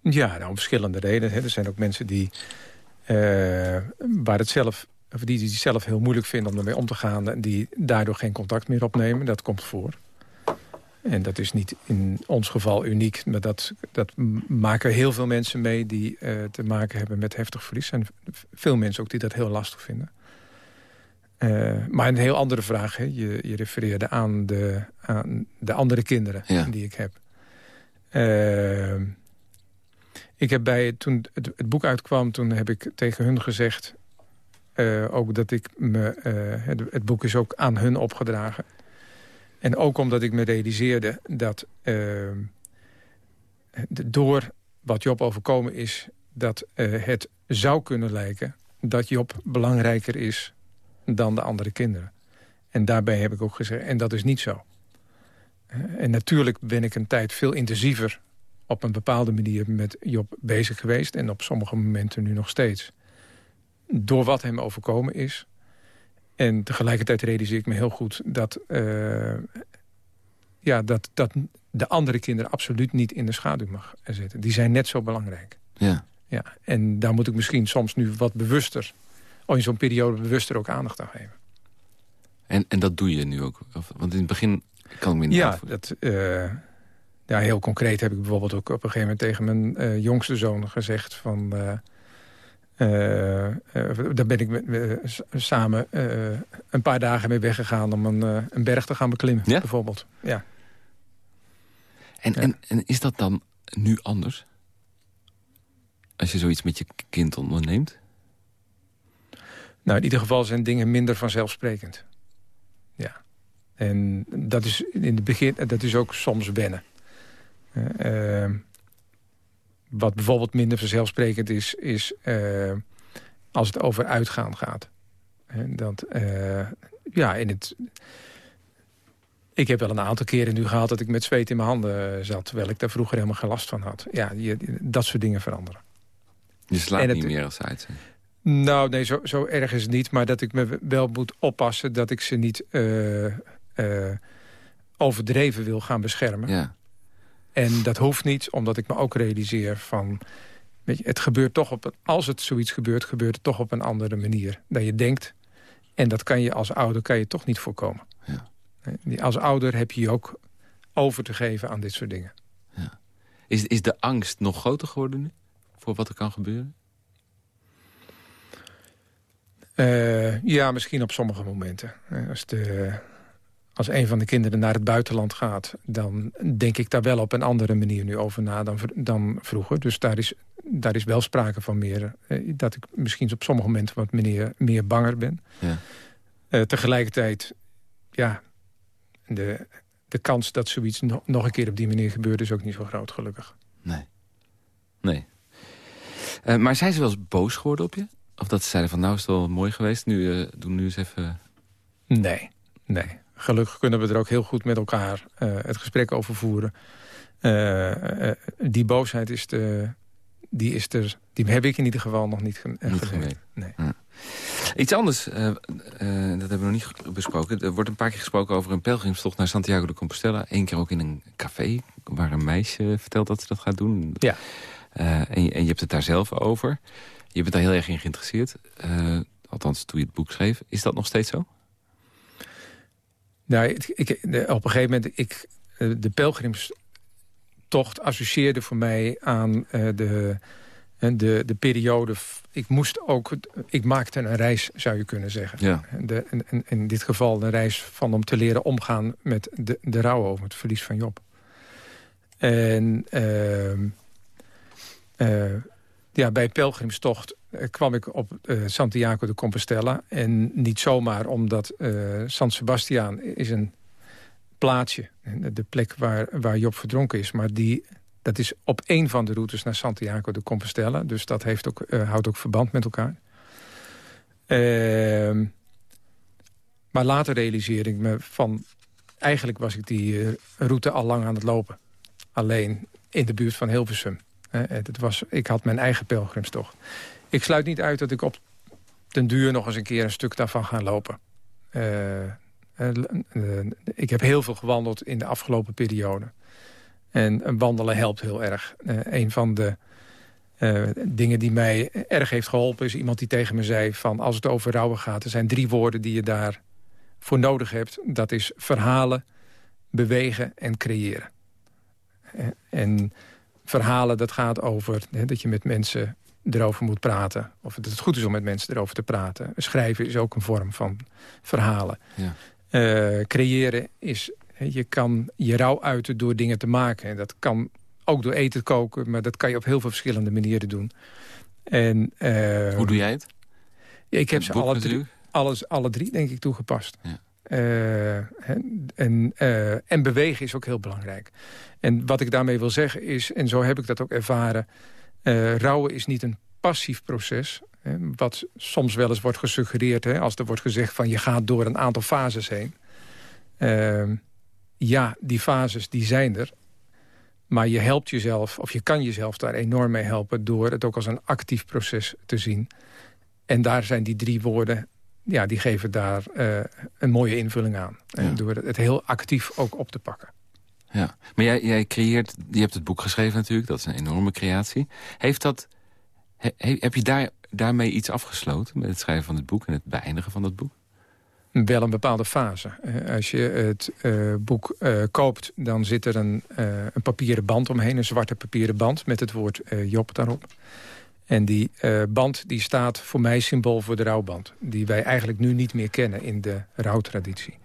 Ja, nou, om verschillende redenen. Hè. Er zijn ook mensen die, eh, waar het zelf, of die, die zelf heel moeilijk vinden om ermee om te gaan... en die daardoor geen contact meer opnemen. Dat komt voor. En dat is niet in ons geval uniek. Maar dat, dat maken heel veel mensen mee die eh, te maken hebben met heftig verlies. En veel mensen ook die dat heel lastig vinden. Eh, maar een heel andere vraag. Hè. Je, je refereerde aan de, aan de andere kinderen Ja. die ik heb. Eh, ik heb bij, toen het, het boek uitkwam, toen heb ik tegen hun gezegd... eh, ook dat ik me... eh, het, boek is ook aan hun opgedragen. En ook omdat ik me realiseerde dat... eh, door wat Job overkomen is... dat het zou kunnen lijken dat Job belangrijker is dan de andere kinderen. En daarbij heb ik ook gezegd, en dat is niet zo. En natuurlijk ben ik een tijd veel intensiever op een bepaalde manier met Job bezig geweest. En op sommige momenten nu nog steeds. Door wat hem overkomen is. En tegelijkertijd realiseer ik me heel goed dat, eh, ja, dat, dat de andere kinderen absoluut niet in de schaduw mag zitten. Die zijn net zo belangrijk. Ja. Ja, en daar moet ik misschien soms nu wat bewuster... of in zo'n periode bewuster ook aandacht aan geven. En, en dat doe je nu ook? Want in het begin kan ik me niet Ja, dat, ja, heel concreet heb ik bijvoorbeeld ook op een gegeven moment tegen mijn eh, jongste zoon gezegd van... eh, eh, daar ben ik met, samen eh, een paar dagen mee weggegaan om een, een berg te gaan beklimmen, Ja? bijvoorbeeld. Ja. En, en, en is dat dan nu anders? Als je zoiets met je kind onderneemt? Nou, in ieder geval zijn dingen minder vanzelfsprekend. Ja. En dat is in het begin, dat is ook soms wennen. Eh, wat bijvoorbeeld minder vanzelfsprekend is, is eh, als het over uitgaan gaat. En dat, eh, ja, in het... Ik heb wel een aantal keren nu gehad dat ik met zweet in mijn handen eh, zat... terwijl ik daar vroeger helemaal geen last van had. Ja, je, dat soort dingen veranderen. Je slaapt het- niet meer als uit. Nou, nee, zo, zo erg is het niet. Maar dat ik me wel moet oppassen dat ik ze niet overdreven wil gaan beschermen. Ja. En dat hoeft niet, omdat ik me ook realiseer van... Weet je, het gebeurt toch op een, als het zoiets gebeurt, gebeurt het toch op een andere manier dan je denkt. En dat kan je als ouder kan je toch niet voorkomen. Ja. Als ouder heb je je ook over te geven aan dit soort dingen. Is, is de angst nog groter geworden nu? Voor wat er kan gebeuren? Eh, ja, misschien op sommige momenten. Als, de, als een van de kinderen naar het buitenland gaat... dan denk ik daar wel op een andere manier nu over na dan, dan vroeger. Dus daar is, daar is wel sprake van meer... eh, dat ik misschien op sommige momenten wat meer, meer banger ben. Ja. Eh, tegelijkertijd, ja... De, de kans dat zoiets no- nog een keer op die manier gebeurt... is ook niet zo groot, gelukkig. Nee. Nee. Eh, maar zijn ze wel eens boos geworden op je? Of dat ze zeiden van nou is het wel mooi geweest, nu eh doen nu eens even... Nee, nee. Gelukkig kunnen we er ook heel goed met elkaar eh, het gesprek over voeren. Eh, eh, die boosheid is, de, die is er, die heb ik in ieder geval nog niet, ge Niet gezien. gemeen. Nee. Iets anders, dat hebben we nog niet besproken. Er wordt een paar keer gesproken over een pelgrimstocht naar Santiago de Compostela. Eén keer ook in een café, waar een meisje vertelt dat ze dat gaat doen. Ja. En, je, en je hebt het daar zelf over. Je bent daar heel erg in geïnteresseerd. Althans, toen je het boek schreef. Is dat nog steeds zo? Nou, ik, op een gegeven moment, ik, eh, de pelgrimstocht associeerde voor mij aan eh, de, En de, de periode, ik moest ook, ik maakte een reis, zou je kunnen zeggen. Ja. De, en, in dit geval een reis van om te leren omgaan met de, de rouw over het verlies van Job. En eh, ja, bij pelgrimstocht eh, kwam ik op uh, Santiago de Compostela. En niet zomaar, omdat San Sebastian is een plaatsje. De plek waar, waar Job verdronken is. Maar die dat is op één van de routes naar Santiago de Compostela. Dus dat heeft ook, houdt ook verband met elkaar. Uh, maar later realiseerde ik me van... Eigenlijk was ik die route al lang aan het lopen. Alleen in de buurt van Hilversum. Het was, ik had mijn eigen pelgrimstocht. Ik sluit niet uit dat ik op den duur nog eens een keer een stuk daarvan ga lopen. Eh, ik heb heel veel gewandeld in de afgelopen periode. En wandelen helpt heel erg. Een van de dingen die mij erg heeft geholpen... is iemand die tegen me zei van als het over rouwen gaat... er zijn drie woorden die je daarvoor nodig hebt. Dat is verhalen, bewegen en creëren. En verhalen, dat gaat over hè, dat je met mensen erover moet praten. Of dat het goed is om met mensen erover te praten. Schrijven is ook een vorm van verhalen. Ja. creëren is je kan je rouw uiten door dingen te maken. En dat kan ook door eten koken, maar dat kan je op heel veel verschillende manieren doen. En, uh, Hoe doe jij het? Ik heb ze alle drie, alles, alle drie, denk ik, toegepast. Ja. Uh, en, uh, en bewegen is ook heel belangrijk. En wat ik daarmee wil zeggen is, en zo heb ik dat ook ervaren... rouwen is niet een passief proces... Hè, wat soms wel eens wordt gesuggereerd... Hè, als er wordt gezegd van je gaat door een aantal fases heen ja, die fases die zijn er. Maar je helpt jezelf, of je kan jezelf daar enorm mee helpen... door het ook als een actief proces te zien. En daar zijn die drie woorden, ja, die geven daar uh, een mooie invulling aan. En door het heel actief ook op te pakken. Ja, maar jij, jij creëert, je hebt het boek geschreven natuurlijk, dat is een enorme creatie. Heeft dat, he, heb je daar, daarmee iets afgesloten met het schrijven van het boek en het beëindigen van het boek? wel een bepaalde fase. Eh, als je het uh, boek uh, koopt, dan zit er een, een, papieren band omheen. Een zwarte papieren band met het woord Job daarop. En die band die staat voor mij symbool voor de rouwband. Die wij eigenlijk nu niet meer kennen in de rouwtraditie.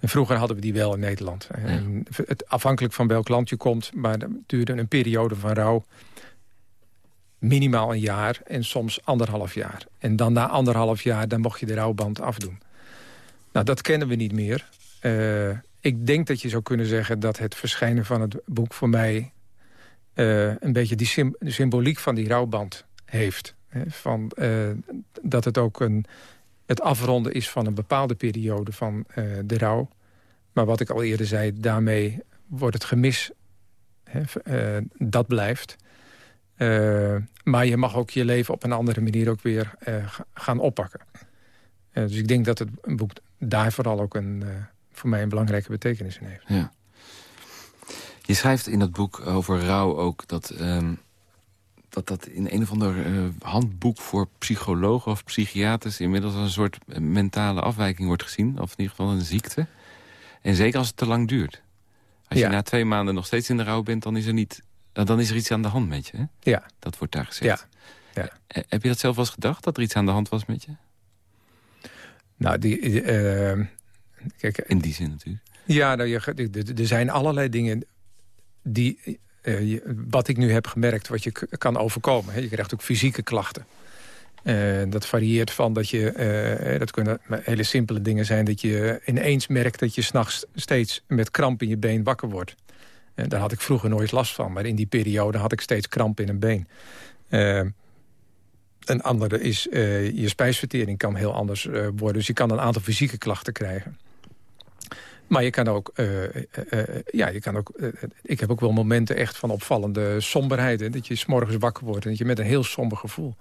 En vroeger hadden we die wel in Nederland. En het, afhankelijk van welk land je komt. Maar duurde een periode van rouw minimaal een jaar en soms anderhalf jaar. En dan na anderhalf jaar dan mocht je de rouwband afdoen. Nou, dat kennen we niet meer. Uh, ik denk dat je zou kunnen zeggen dat het verschijnen van het boek voor mij... Uh, een beetje die symboliek van die rouwband heeft. Hè, van, uh, dat het ook een, het afronden is van een bepaalde periode van de rouw. Maar wat ik al eerder zei, daarmee wordt het gemis... Hè, dat blijft. maar je mag ook je leven op een andere manier ook weer gaan oppakken. dus ik denk dat het boek daar vooral ook een, voor mij een belangrijke betekenis in heeft. Ja. Je schrijft in dat boek over rouw ook dat... Um, dat dat in een of ander uh, handboek voor psychologen of psychiaters... inmiddels een soort mentale afwijking wordt gezien. Of in ieder geval een ziekte. En zeker als het te lang duurt. Als ja. je na twee maanden nog steeds in de rouw bent... dan is er, niet, dan is er iets aan de hand met je. Hè? Ja. Dat wordt daar gezegd. Ja. ja. Eh, heb je dat zelf wel eens gedacht, dat er iets aan de hand was met je? Nou, die... Uh, kijk, In die zin natuurlijk. Ja, nou, je, er zijn allerlei dingen die... Uh, wat ik nu heb gemerkt, wat je kan overkomen. Hè. Je krijgt ook fysieke klachten. Uh, dat varieert van dat je... Uh, dat kunnen hele simpele dingen zijn... dat je ineens merkt dat je s'nachts steeds met kramp in je been wakker wordt. Daar had ik vroeger nooit last van. Maar in die periode had ik steeds kramp in een been. Een andere is, je spijsvertering kan heel anders worden. Dus je kan een aantal fysieke klachten krijgen. Maar je kan ook, uh, ja, je kan ook ik heb ook wel momenten echt van opvallende somberheid. Hè, dat je s'morgens wakker wordt en dat je met een heel somber gevoel.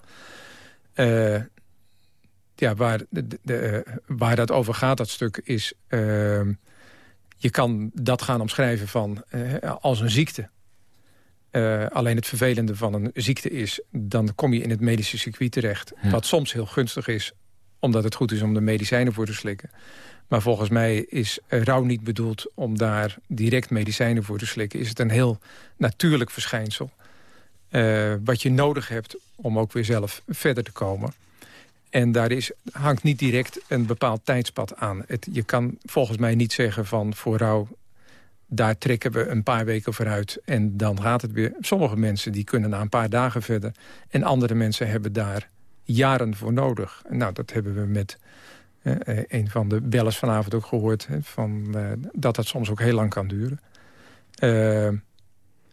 ja, waar, de, de, waar dat over gaat, dat stuk, is... Ehm, je kan dat gaan omschrijven van, als een ziekte. Uh, alleen het vervelende van een ziekte is... dan kom je in het medische circuit terecht. Ja. Wat soms heel gunstig is, omdat het goed is om de medicijnen voor te slikken. Maar volgens mij is rouw niet bedoeld om daar direct medicijnen voor te slikken. Is het een heel natuurlijk verschijnsel. eh, wat je nodig hebt om ook weer zelf verder te komen. En daar is, hangt niet direct een bepaald tijdspad aan. Het, je kan volgens mij niet zeggen van voor rouw... daar trekken we een paar weken vooruit en dan gaat het weer. Sommige mensen die kunnen na een paar dagen verder. En andere mensen hebben daar jaren voor nodig. Nou, dat hebben we met een van de bellers vanavond ook gehoord... Hè, van, uh, dat dat soms ook heel lang kan duren.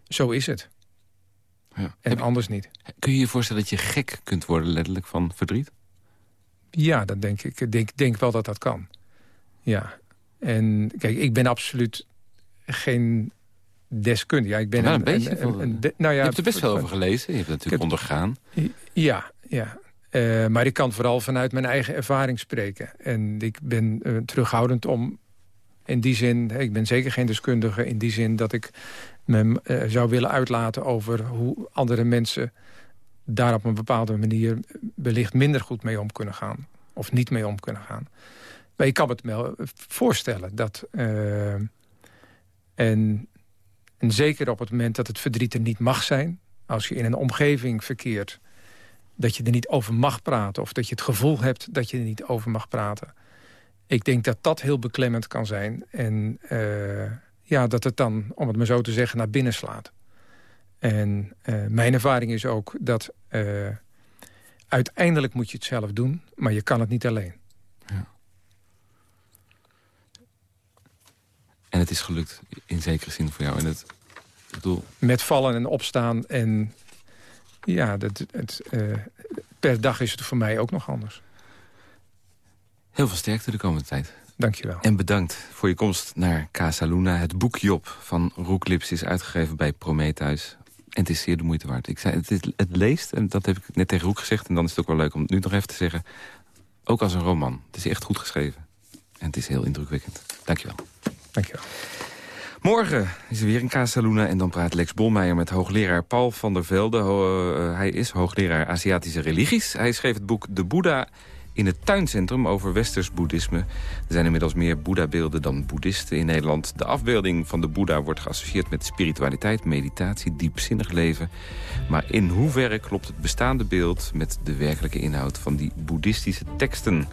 Zo is het. Ja. En anders niet. Kun je je voorstellen dat je gek kunt worden letterlijk van verdriet? Ja, dat denk ik. Ik denk, denk wel dat dat kan. Ja. En kijk, ik ben absoluut geen deskundige. Ja, ik ben wel een, een, beetje. Een, een, een, nou ja, je hebt er best veel over gelezen. Je hebt het natuurlijk ondergaan. Ja, ja. Uh, maar ik kan vooral vanuit mijn eigen ervaring spreken. En ik ben uh, terughoudend om in die zin... ik ben zeker geen deskundige in die zin dat ik me uh, zou willen uitlaten... over hoe andere mensen daar op een bepaalde manier... wellicht minder goed mee om kunnen gaan. Of niet mee om kunnen gaan. Maar ik kan me het wel voorstellen dat... en, en zeker op het moment dat het verdriet er niet mag zijn... als je in een omgeving verkeert dat je er niet over mag praten... of dat je het gevoel hebt dat je er niet over mag praten. Ik denk dat dat heel beklemmend kan zijn. En uh, ja, dat het dan, om het maar zo te zeggen, naar binnen slaat. En uh, mijn ervaring is ook dat... Uh, uiteindelijk moet je het zelf doen, maar je kan het niet alleen. Ja. En het is gelukt, in zekere zin voor jou. En het, bedoel... Met vallen en opstaan en ja, dat, het, uh, per dag is het voor mij ook nog anders. Heel veel sterkte de komende tijd. Dank je wel. En bedankt voor je komst naar Casa Luna. Het boek Job van Roek Lips is uitgegeven bij Prometheus. En het is zeer de moeite waard. Ik zei, het, het, het, leest, en dat heb ik net tegen Roek gezegd... en dan is het ook wel leuk om het nu nog even te zeggen... ook als een roman. Het is echt goed geschreven. En het is heel indrukwekkend. Dank je Morgen is er weer een Casa Luna en dan praat Lex Bolmeijer met hoogleraar Paul van der Velde. Uh, hij is hoogleraar Aziatische religies. Hij schreef het boek De Boeddha in het tuincentrum over westers boeddhisme. Er zijn inmiddels meer boeddha-beelden dan boeddhisten in Nederland. De afbeelding van de boeddha wordt geassocieerd met spiritualiteit, meditatie, diepzinnig leven. Maar in hoeverre klopt het bestaande beeld met de werkelijke inhoud van die boeddhistische teksten?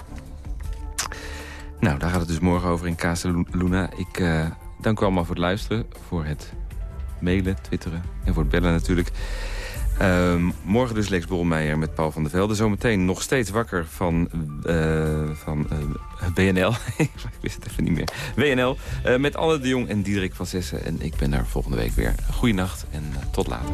Nou, daar gaat het dus morgen over in Casa Luna. Ik... Uh, Dank u allemaal voor het luisteren, voor het mailen, twitteren en voor het bellen natuurlijk. Um, morgen dus Lex Bolmeijer met Paul van der Velde. Zometeen nog steeds wakker van, uh, van uh, BNL. ik wist het even niet meer. WNL uh, met Anne de Jong en Diederik van Zessen. En ik ben daar volgende week weer. Goeienacht en tot later.